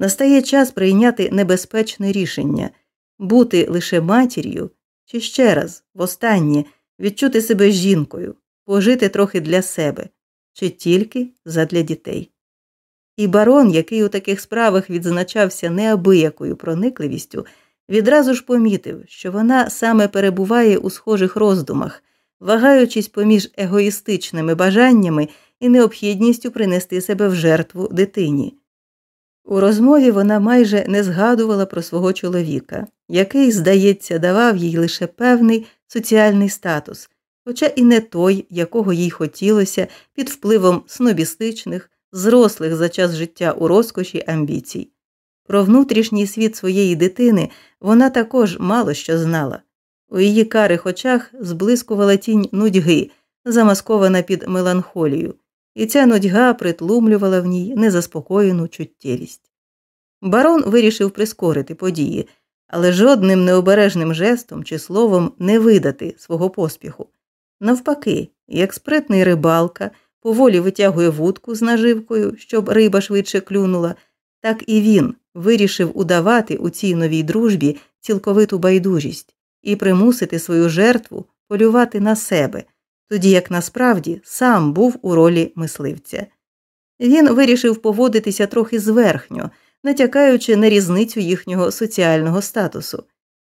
Настає час прийняти небезпечне рішення бути лише матір'ю, чи ще раз, востаннє, відчути себе жінкою, пожити трохи для себе чи тільки задля дітей. І барон, який у таких справах відзначався неабиякою проникливістю, відразу ж помітив, що вона саме перебуває у схожих роздумах, вагаючись поміж егоїстичними бажаннями і необхідністю принести себе в жертву дитині. У розмові вона майже не згадувала про свого чоловіка, який, здається, давав їй лише певний соціальний статус, хоча і не той, якого їй хотілося під впливом снобістичних, зрослих за час життя у розкоші амбіцій. Про внутрішній світ своєї дитини вона також мало що знала. У її карих очах зблискувала тінь нудьги, замаскована під меланхолію, і ця нудьга притлумлювала в ній незаспокоєну чуттєвість. Барон вирішив прискорити події, але жодним необережним жестом чи словом не видати свого поспіху. Навпаки, як спритний рибалка поволі витягує вудку з наживкою, щоб риба швидше клюнула, так і він вирішив удавати у цій новій дружбі цілковиту байдужість і примусити свою жертву полювати на себе, тоді як насправді сам був у ролі мисливця. Він вирішив поводитися трохи зверхньо, натякаючи на різницю їхнього соціального статусу.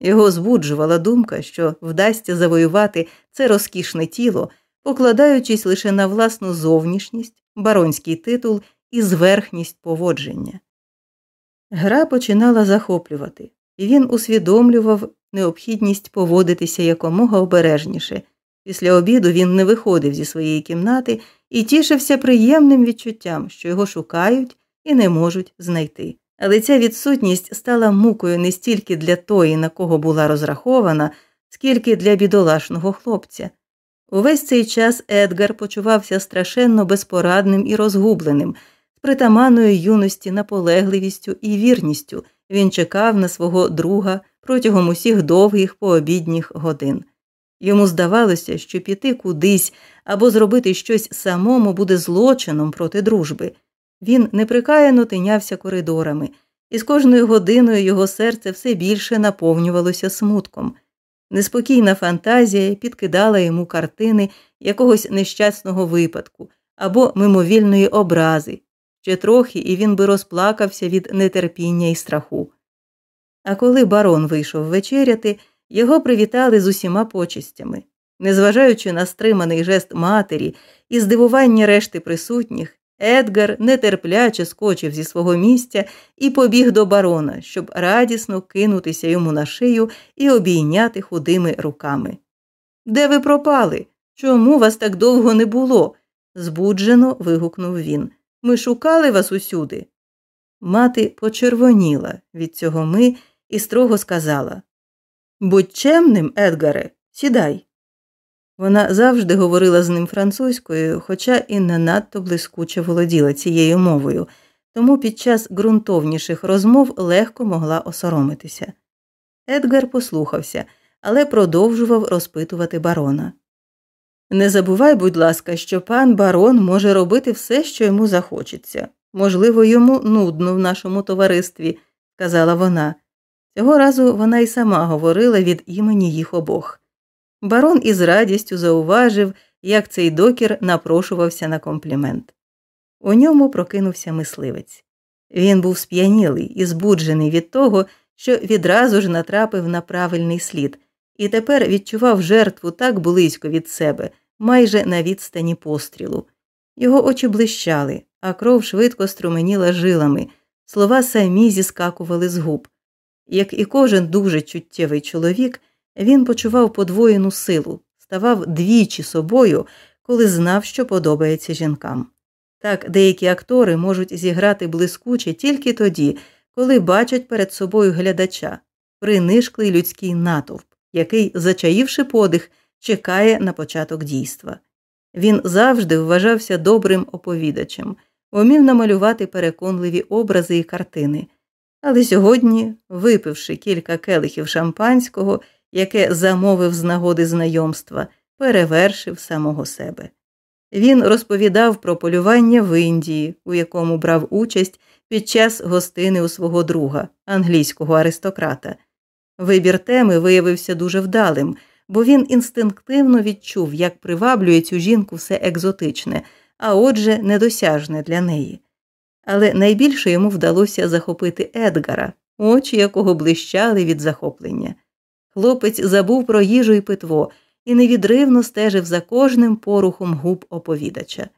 Його збуджувала думка, що вдасться завоювати це розкішне тіло, покладаючись лише на власну зовнішність, баронський титул і зверхність поводження. Гра починала захоплювати, і він усвідомлював необхідність поводитися якомога обережніше. Після обіду він не виходив зі своєї кімнати і тішився приємним відчуттям, що його шукають і не можуть знайти. Але ця відсутність стала мукою не стільки для тої, на кого була розрахована, скільки для бідолашного хлопця. Увесь цей час Едгар почувався страшенно безпорадним і розгубленим, з притаманною юності, наполегливістю і вірністю він чекав на свого друга протягом усіх довгих пообідніх годин. Йому здавалося, що піти кудись або зробити щось самому буде злочином проти дружби. Він неприкаяно тинявся коридорами, і з кожною годиною його серце все більше наповнювалося смутком. Неспокійна фантазія підкидала йому картини якогось нещасного випадку або мимовільної образи, ще трохи і він би розплакався від нетерпіння і страху. А коли барон вийшов вечеряти, його привітали з усіма почестями. Незважаючи на стриманий жест матері і здивування решти присутніх, Едгар нетерпляче скочив зі свого місця і побіг до барона, щоб радісно кинутися йому на шию і обійняти худими руками. Де ви пропали? Чому вас так довго не було? збуджено вигукнув він. Ми шукали вас усюди. Мати почервоніла від цього ми і строго сказала Будь чемним, Едгаре, сідай. Вона завжди говорила з ним французькою, хоча і не надто блискуче володіла цією мовою, тому під час ґрунтовніших розмов легко могла осоромитися. Едгар послухався, але продовжував розпитувати барона. Не забувай, будь ласка, що пан барон може робити все, що йому захочеться. Можливо, йому нудно в нашому товаристві, сказала вона. Цього разу вона й сама говорила від імені їх обох. Барон із радістю зауважив, як цей докір напрошувався на комплімент. У ньому прокинувся мисливець. Він був сп'янілий і збуджений від того, що відразу ж натрапив на правильний слід, і тепер відчував жертву так близько від себе, майже на відстані пострілу. Його очі блищали, а кров швидко струменіла жилами, слова самі зіскакували з губ. Як і кожен дуже чуттєвий чоловік, він почував подвоєну силу, ставав двічі собою, коли знав, що подобається жінкам. Так деякі актори можуть зіграти блискуче тільки тоді, коли бачать перед собою глядача, принишклий людський натовп, який, зачаївши подих, чекає на початок дійства. Він завжди вважався добрим оповідачем, умів намалювати переконливі образи і картини. Але сьогодні, випивши кілька келихів шампанського, яке замовив з нагоди знайомства, перевершив самого себе. Він розповідав про полювання в Індії, у якому брав участь під час гостини у свого друга, англійського аристократа. Вибір теми виявився дуже вдалим, бо він інстинктивно відчув, як приваблює цю жінку все екзотичне, а отже, недосяжне для неї. Але найбільше йому вдалося захопити Едгара, очі якого блищали від захоплення. Хлопець забув про їжу і питво і невідривно стежив за кожним порухом губ оповідача.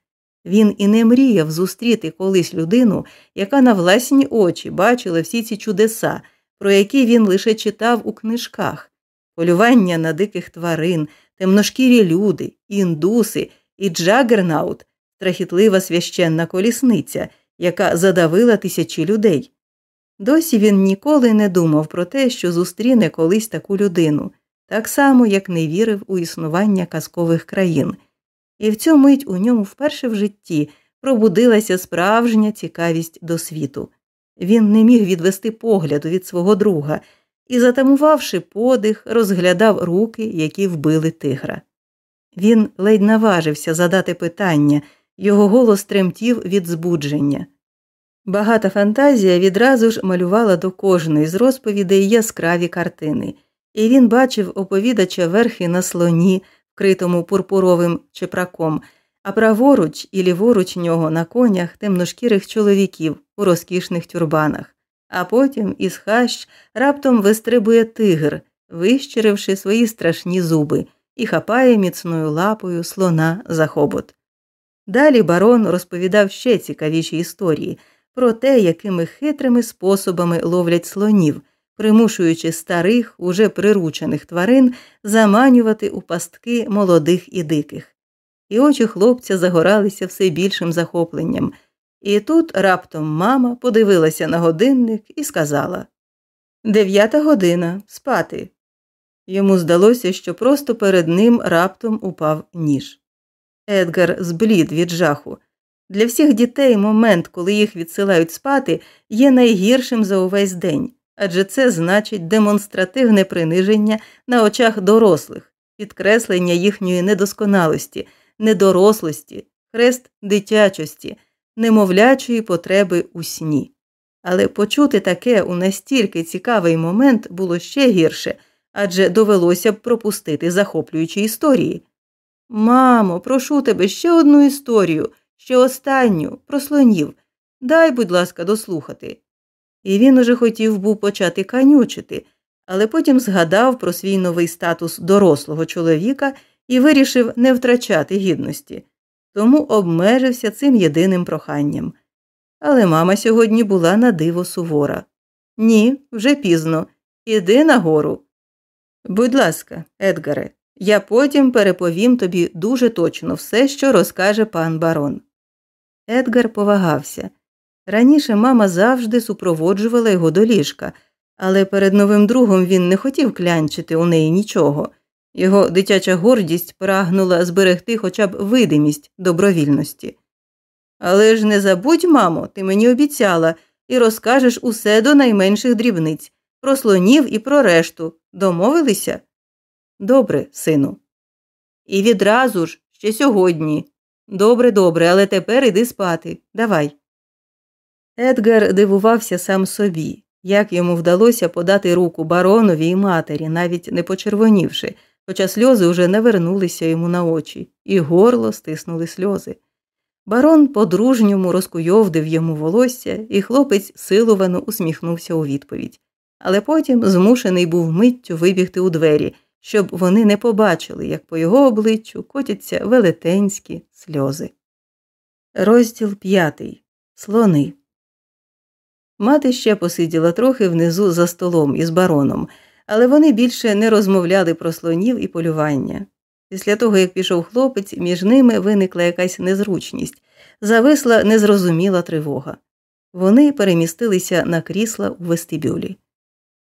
Він і не мріяв зустріти колись людину, яка на власні очі бачила всі ці чудеса, про які він лише читав у книжках полювання на диких тварин, темношкірі люди, індуси і Джагернаут, страхітлива священна колісниця, яка задавила тисячі людей. Досі він ніколи не думав про те, що зустріне колись таку людину, так само, як не вірив у існування казкових країн, і в цю мить у ньому вперше в житті пробудилася справжня цікавість до світу. Він не міг відвести погляду від свого друга і, затамувавши подих, розглядав руки, які вбили тигра. Він ледь наважився задати питання, його голос тремтів від збудження. Багата фантазія відразу ж малювала до кожної з розповідей яскраві картини, і він бачив оповідача верхи на слоні, вкритому пурпуровим чепраком, а праворуч і ліворуч нього на конях темношкірих чоловіків у розкішних тюрбанах, а потім із хащ раптом вистрибує тигр, вищеривши свої страшні зуби, і хапає міцною лапою слона за хобот. Далі барон розповідав ще цікавіші історії про те, якими хитрими способами ловлять слонів, примушуючи старих, уже приручених тварин заманювати у пастки молодих і диких. І очі хлопця загоралися все більшим захопленням. І тут раптом мама подивилася на годинник і сказала Дев'ята година спати. Йому здалося, що просто перед ним раптом упав ніж. Едгар зблід від жаху. Для всіх дітей момент, коли їх відсилають спати, є найгіршим за увесь день, адже це значить демонстративне приниження на очах дорослих, підкреслення їхньої недосконалості, недорослості, хрест дитячості, немовлячої потреби у сні. Але почути таке у настільки цікавий момент було ще гірше, адже довелося б пропустити захоплюючі історії. Мамо, прошу тебе ще одну історію, ще останню, про слонів. Дай, будь ласка, дослухати. І він уже хотів був почати канючити, але потім згадав про свій новий статус дорослого чоловіка і вирішив не втрачати гідності, тому обмежився цим єдиним проханням. Але мама сьогодні була на диво сувора. Ні, вже пізно. Іди нагору. Будь ласка, Едгаре, я потім переповім тобі дуже точно все, що розкаже пан барон. Едгар повагався. Раніше мама завжди супроводжувала його до ліжка, але перед новим другом він не хотів клянчити у неї нічого. Його дитяча гордість прагнула зберегти хоча б видимість добровільності. Але ж не забудь, мамо, ти мені обіцяла і розкажеш усе до найменших дрібниць про слонів і про решту. Домовилися? Добре, сину. І відразу ж ще сьогодні. Добре, добре, але тепер іди спати. Давай. Едгар дивувався сам собі, як йому вдалося подати руку баронові і матері, навіть не почервонівши, хоча сльози вже не вернулися йому на очі, і горло стиснули сльози. Барон по-дружньому розкуйовдив йому волосся, і хлопець силувано усміхнувся у відповідь, але потім змушений був миттю вибігти у двері, щоб вони не побачили, як по його обличчю котяться велетенські сльози. Розділ п'ятий. Слони. Мати ще посиділа трохи внизу за столом із бароном, але вони більше не розмовляли про слонів і полювання. Після того, як пішов хлопець, між ними виникла якась незручність, зависла незрозуміла тривога. Вони перемістилися на крісла у вестибюлі.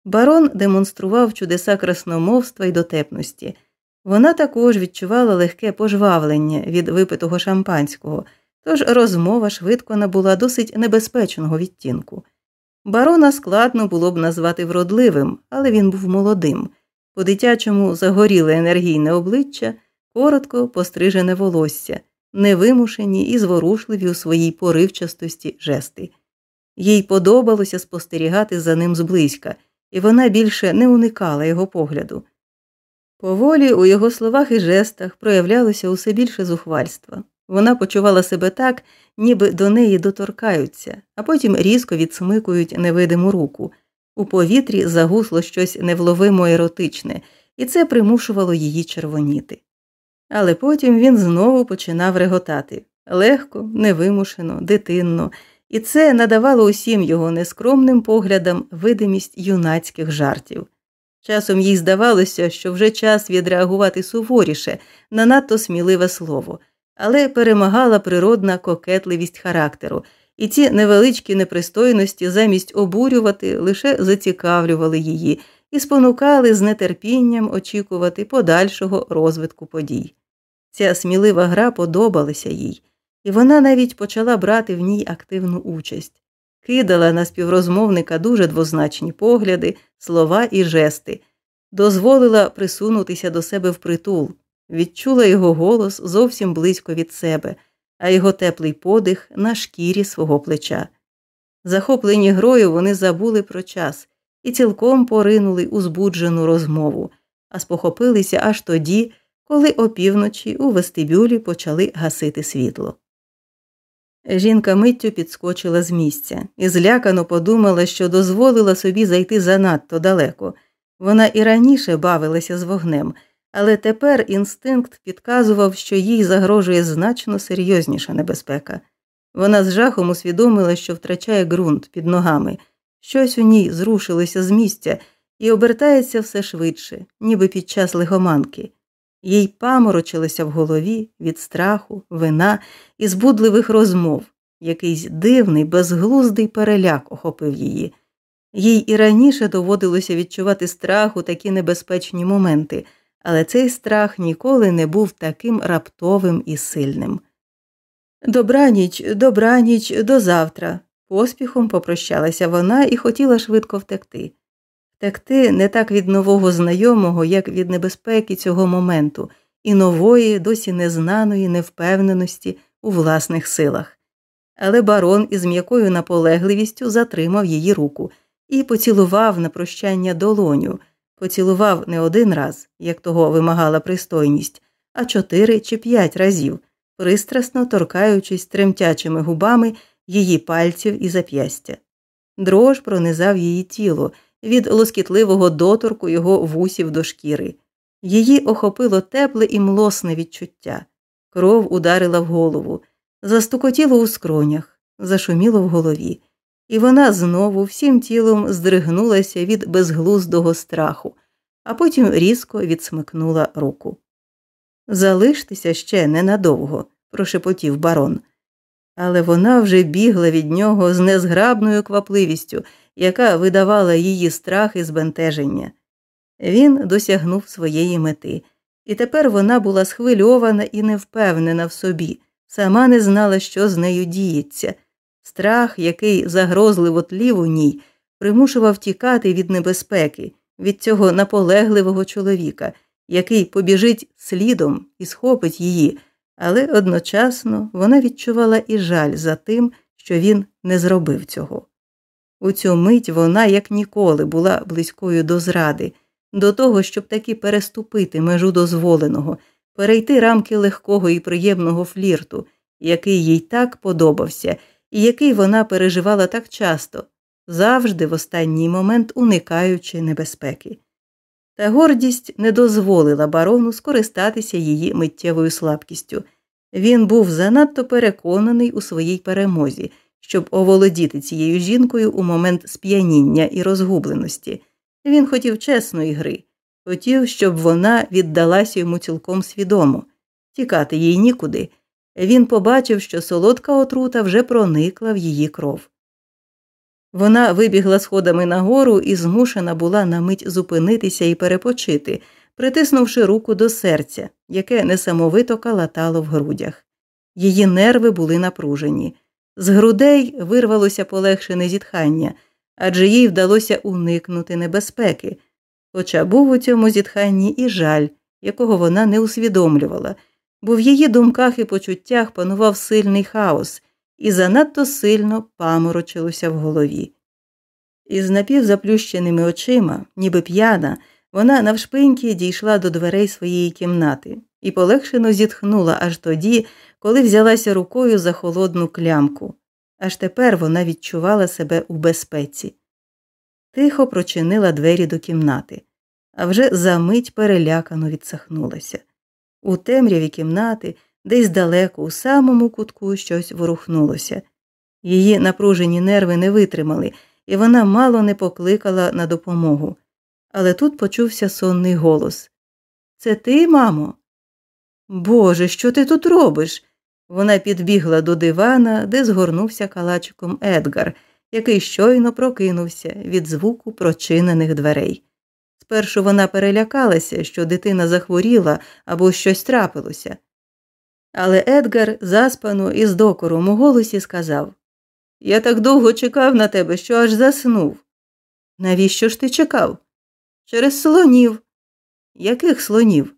Барон демонстрував чудеса красномовства й дотепності. Вона також відчувала легке пожвавлення від випитого шампанського, тож розмова швидко набула досить небезпечного відтінку. Барона складно було б назвати вродливим, але він був молодим. По дитячому загоріле енергійне обличчя, коротко пострижене волосся, невимушені і зворушливі у своїй поривчастості жести. Їй подобалося спостерігати за ним зблизька, і вона більше не уникала його погляду. Поволі у його словах і жестах проявлялося усе більше зухвальства. Вона почувала себе так, ніби до неї доторкаються, а потім різко відсмикують невидиму руку. У повітрі загусло щось невловимо еротичне, і це примушувало її червоніти. Але потім він знову починав реготати легко, невимушено, дитинно, і це надавало усім його нескромним поглядам видимість юнацьких жартів. Часом їй здавалося, що вже час відреагувати суворіше на надто сміливе слово, але перемагала природна кокетливість характеру, і ці невеличкі непристойності замість обурювати лише зацікавлювали її і спонукали з нетерпінням очікувати подальшого розвитку подій. Ця смілива гра подобалася їй, і вона навіть почала брати в ній активну участь, кидала на співрозмовника дуже двозначні погляди, слова і жести, дозволила присунутися до себе впритул, відчула його голос зовсім близько від себе, а його теплий подих на шкірі свого плеча. Захоплені грою, вони забули про час і цілком поринули у збуджену розмову, а спохопилися аж тоді, коли опівночі у вестибюлі почали гасити світло. Жінка миттю підскочила з місця і злякано подумала, що дозволила собі зайти занадто далеко. Вона і раніше бавилася з вогнем, Але тепер інстинкт підказував, що їй загрожує значно серйозніша небезпека. Вона з жахом усвідомила, що втрачає ґрунт під ногами, щось у ній зрушилося з місця і обертається все швидше, ніби під час лихоманки. Їй паморочилося в голові від страху, вина і збудливих розмов. Якийсь дивний, безглуздий переляк охопив її. Їй і раніше доводилося відчувати страх у такі небезпечні моменти, але цей страх ніколи не був таким раптовим і сильним. Добраніч, добраніч, до завтра. Поспіхом попрощалася вона і хотіла швидко втекти. Втекти не так від нового знайомого, як від небезпеки цього моменту, і нової, досі незнаної невпевненості у власних силах. Але барон із м'якою наполегливістю затримав її руку і поцілував на прощання долоню, поцілував не один раз, як того вимагала пристойність, а чотири чи п'ять разів, пристрасно торкаючись тремтячими губами її пальців і зап'ястя. Дрож пронизав її тіло від лоскітливого доторку його вусів до шкіри. Її охопило тепле і млосне відчуття. Кров ударила в голову, застукотіло у скронях, зашуміло в голові, і вона знову всім тілом здригнулася від безглуздого страху, а потім різко відсмикнула руку. Залиштеся ще ненадовго, прошепотів барон. Але вона вже бігла від нього з незграбною квапливістю, яка видавала її страх і збентеження. Він досягнув своєї мети, і тепер вона була схвильована і невпевнена в собі, сама не знала, що з нею діється. Страх, який загрозливо тлів у ній, примушував тікати від небезпеки, від цього наполегливого чоловіка, який побіжить слідом і схопить її, але одночасно вона відчувала і жаль за тим, що він не зробив цього. У цю мить вона, як ніколи, була близькою до зради, до того, щоб таки переступити межу дозволеного, перейти рамки легкого і приємного флірту, який їй так подобався, і який вона переживала так часто, завжди в останній момент уникаючи небезпеки. Та гордість не дозволила барону скористатися її миттєвою слабкістю. Він був занадто переконаний у своїй перемозі щоб оволодіти цією жінкою у момент сп'яніння і розгубленості. Він хотів чесної гри, хотів, щоб вона віддалася йому цілком свідомо, тікати їй нікуди. Він побачив, що солодка отрута вже проникла в її кров. Вона вибігла сходами нагору і змушена була на мить зупинитися і перепочити, притиснувши руку до серця, яке несамовито калатало в грудях. Її нерви були напружені. З грудей вирвалося полегшене зітхання, адже їй вдалося уникнути небезпеки, хоча був у цьому зітханні і жаль, якого вона не усвідомлювала, бо в її думках і почуттях панував сильний хаос і занадто сильно паморочилося в голові. Із напівзаплющеними очима, ніби п'яна, вона навшпиньки дійшла до дверей своєї кімнати і полегшено зітхнула аж тоді, коли взялася рукою за холодну клямку. Аж тепер вона відчувала себе у безпеці. Тихо прочинила двері до кімнати, а вже за мить перелякано відсахнулася. У темряві кімнати, десь далеко, у самому кутку щось ворухнулося. Її напружені нерви не витримали, і вона мало не покликала на допомогу. Але тут почувся сонний голос Це ти, мамо? Боже, що ти тут робиш? Вона підбігла до дивана, де згорнувся калачиком Едгар, який щойно прокинувся від звуку прочинених дверей. Спершу вона перелякалася, що дитина захворіла або щось трапилося. Але Едгар заспано і з докором у голосі сказав Я так довго чекав на тебе, що аж заснув. Навіщо ж ти чекав? Через слонів. Яких слонів?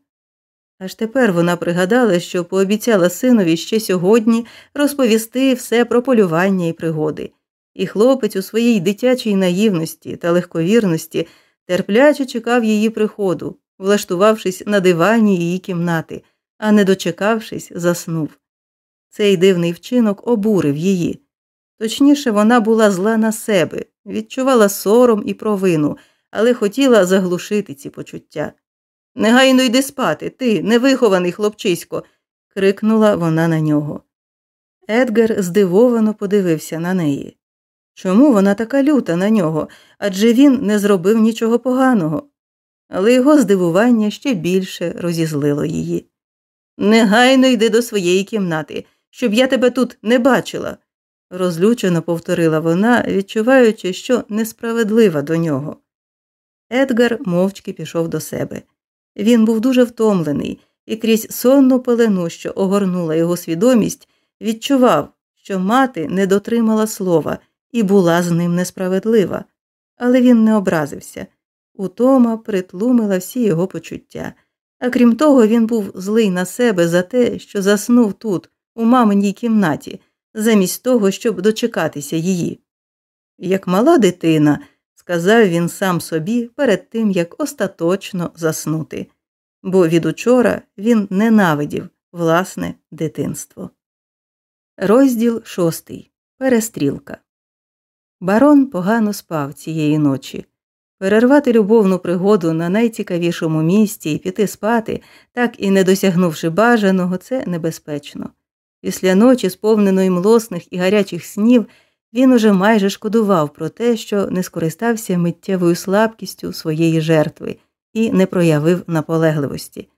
Аж тепер вона пригадала, що пообіцяла синові ще сьогодні розповісти все про полювання і пригоди, і хлопець у своїй дитячій наївності та легковірності терпляче чекав її приходу, влаштувавшись на дивані її кімнати, а не дочекавшись, заснув. Цей дивний вчинок обурив її. Точніше, вона була зла на себе, відчувала сором і провину, але хотіла заглушити ці почуття. Негайно йди спати, ти, невихований хлопчисько, крикнула вона на нього. Едгар здивовано подивився на неї. Чому вона така люта на нього? Адже він не зробив нічого поганого. Але його здивування ще більше розізлило її. Негайно йди до своєї кімнати, щоб я тебе тут не бачила, розлючено повторила вона, відчуваючи, що несправедлива до нього. Едгар мовчки пішов до себе. Він був дуже втомлений і крізь сонну пелену, що огорнула його свідомість, відчував, що мати не дотримала слова і була з ним несправедлива, але він не образився. Утома притлумила всі його почуття. А крім того, він був злий на себе за те, що заснув тут, у маминій кімнаті, замість того, щоб дочекатися її. Як мала дитина, сказав він сам собі перед тим, як остаточно заснути, бо від учора він ненавидів власне дитинство. Розділ шостий. Перестрілка. Барон погано спав цієї ночі. Перервати любовну пригоду на найцікавішому місці і піти спати, так і не досягнувши бажаного, це небезпечно. Після ночі, сповненої млосних і гарячих снів, він уже майже шкодував про те, що не скористався миттєвою слабкістю своєї жертви і не проявив наполегливості.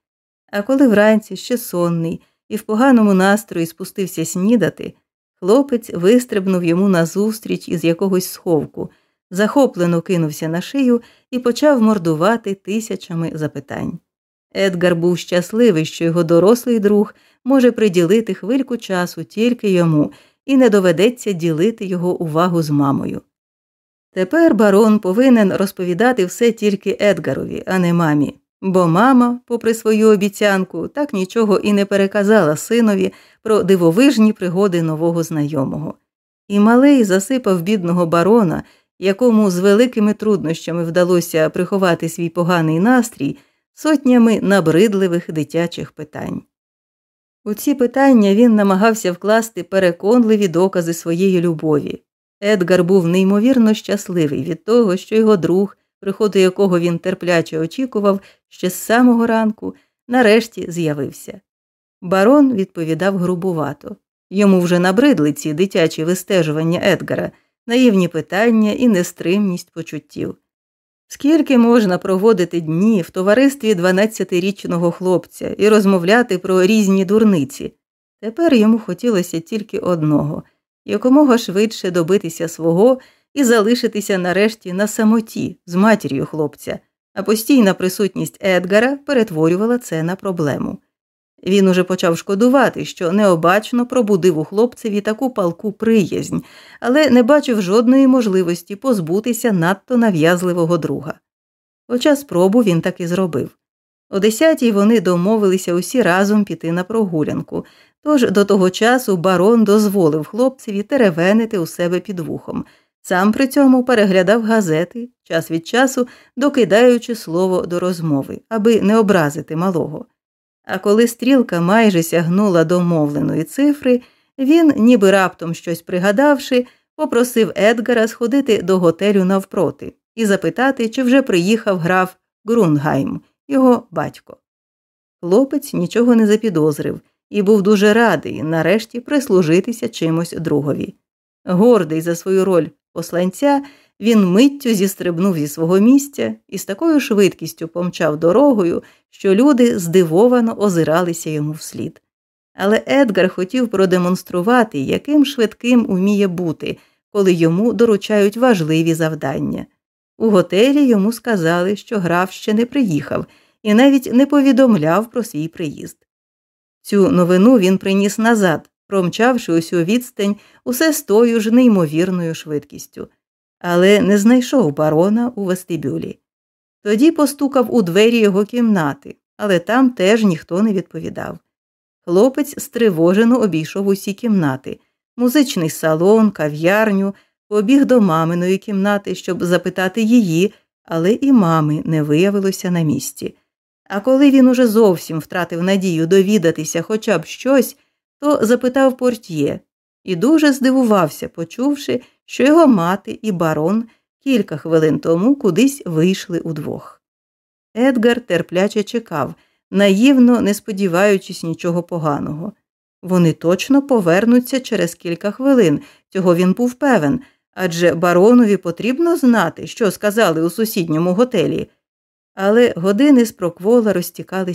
А коли вранці ще сонний і в поганому настрої спустився снідати, хлопець вистрибнув йому назустріч із якогось сховку захоплено кинувся на шию і почав мордувати тисячами запитань. Едгар був щасливий, що його дорослий друг може приділити хвильку часу тільки йому і не доведеться ділити його увагу з мамою. Тепер барон повинен розповідати все тільки Едгарові, а не мамі, бо мама, попри свою обіцянку, так нічого і не переказала синові про дивовижні пригоди нового знайомого. І малий засипав бідного барона якому з великими труднощами вдалося приховати свій поганий настрій сотнями набридливих дитячих питань. У ці питання він намагався вкласти переконливі докази своєї любові. Едгар був неймовірно щасливий від того, що його друг, приходу якого він терпляче очікував ще з самого ранку, нарешті з'явився. Барон відповідав грубувато йому вже набридли ці дитячі вистежування Едгара наївні питання і нестримність почуттів. Скільки можна проводити дні в товаристві 12-річного хлопця і розмовляти про різні дурниці? Тепер йому хотілося тільки одного якомога швидше добитися свого і залишитися нарешті на самоті з матір'ю хлопця, а постійна присутність Едгара перетворювала це на проблему. Він уже почав шкодувати, що необачно пробудив у хлопцеві таку палку приязнь, але не бачив жодної можливості позбутися надто нав'язливого друга. Хоча спробу він так і зробив. О десятій вони домовилися усі разом піти на прогулянку, тож до того часу барон дозволив хлопцеві теревенити у себе під вухом, сам при цьому переглядав газети, час від часу докидаючи слово до розмови, аби не образити малого. А коли стрілка майже сягнула домовленої цифри, він, ніби раптом щось пригадавши, попросив Едгара сходити до готелю навпроти і запитати, чи вже приїхав граф Грунгайм, його батько. Хлопець нічого не запідозрив і був дуже радий нарешті прислужитися чимось другові. Гордий за свою роль посланця, він миттю зістрибнув зі свого місця і з такою швидкістю помчав дорогою, що люди здивовано озиралися йому вслід. Але Едгар хотів продемонструвати, яким швидким уміє бути, коли йому доручають важливі завдання. У готелі йому сказали, що граф ще не приїхав і навіть не повідомляв про свій приїзд. Цю новину він приніс назад, промчавши усю відстань усе з тою ж неймовірною швидкістю але не знайшов барона у вестибюлі. Тоді постукав у двері його кімнати, але там теж ніхто не відповідав. Хлопець стривожено обійшов усі кімнати, музичний салон, кав'ярню, побіг до маминої кімнати, щоб запитати її, але і мами не виявилося на місці. А коли він уже зовсім втратив надію довідатися хоча б щось, то запитав портьє і дуже здивувався, почувши, що його мати і барон кілька хвилин тому кудись вийшли удвох. Едгар терпляче чекав, наївно не сподіваючись нічого поганого. Вони точно повернуться через кілька хвилин, цього він був певен, адже баронові потрібно знати, що сказали у сусідньому готелі. Але години з проквола розтікалися.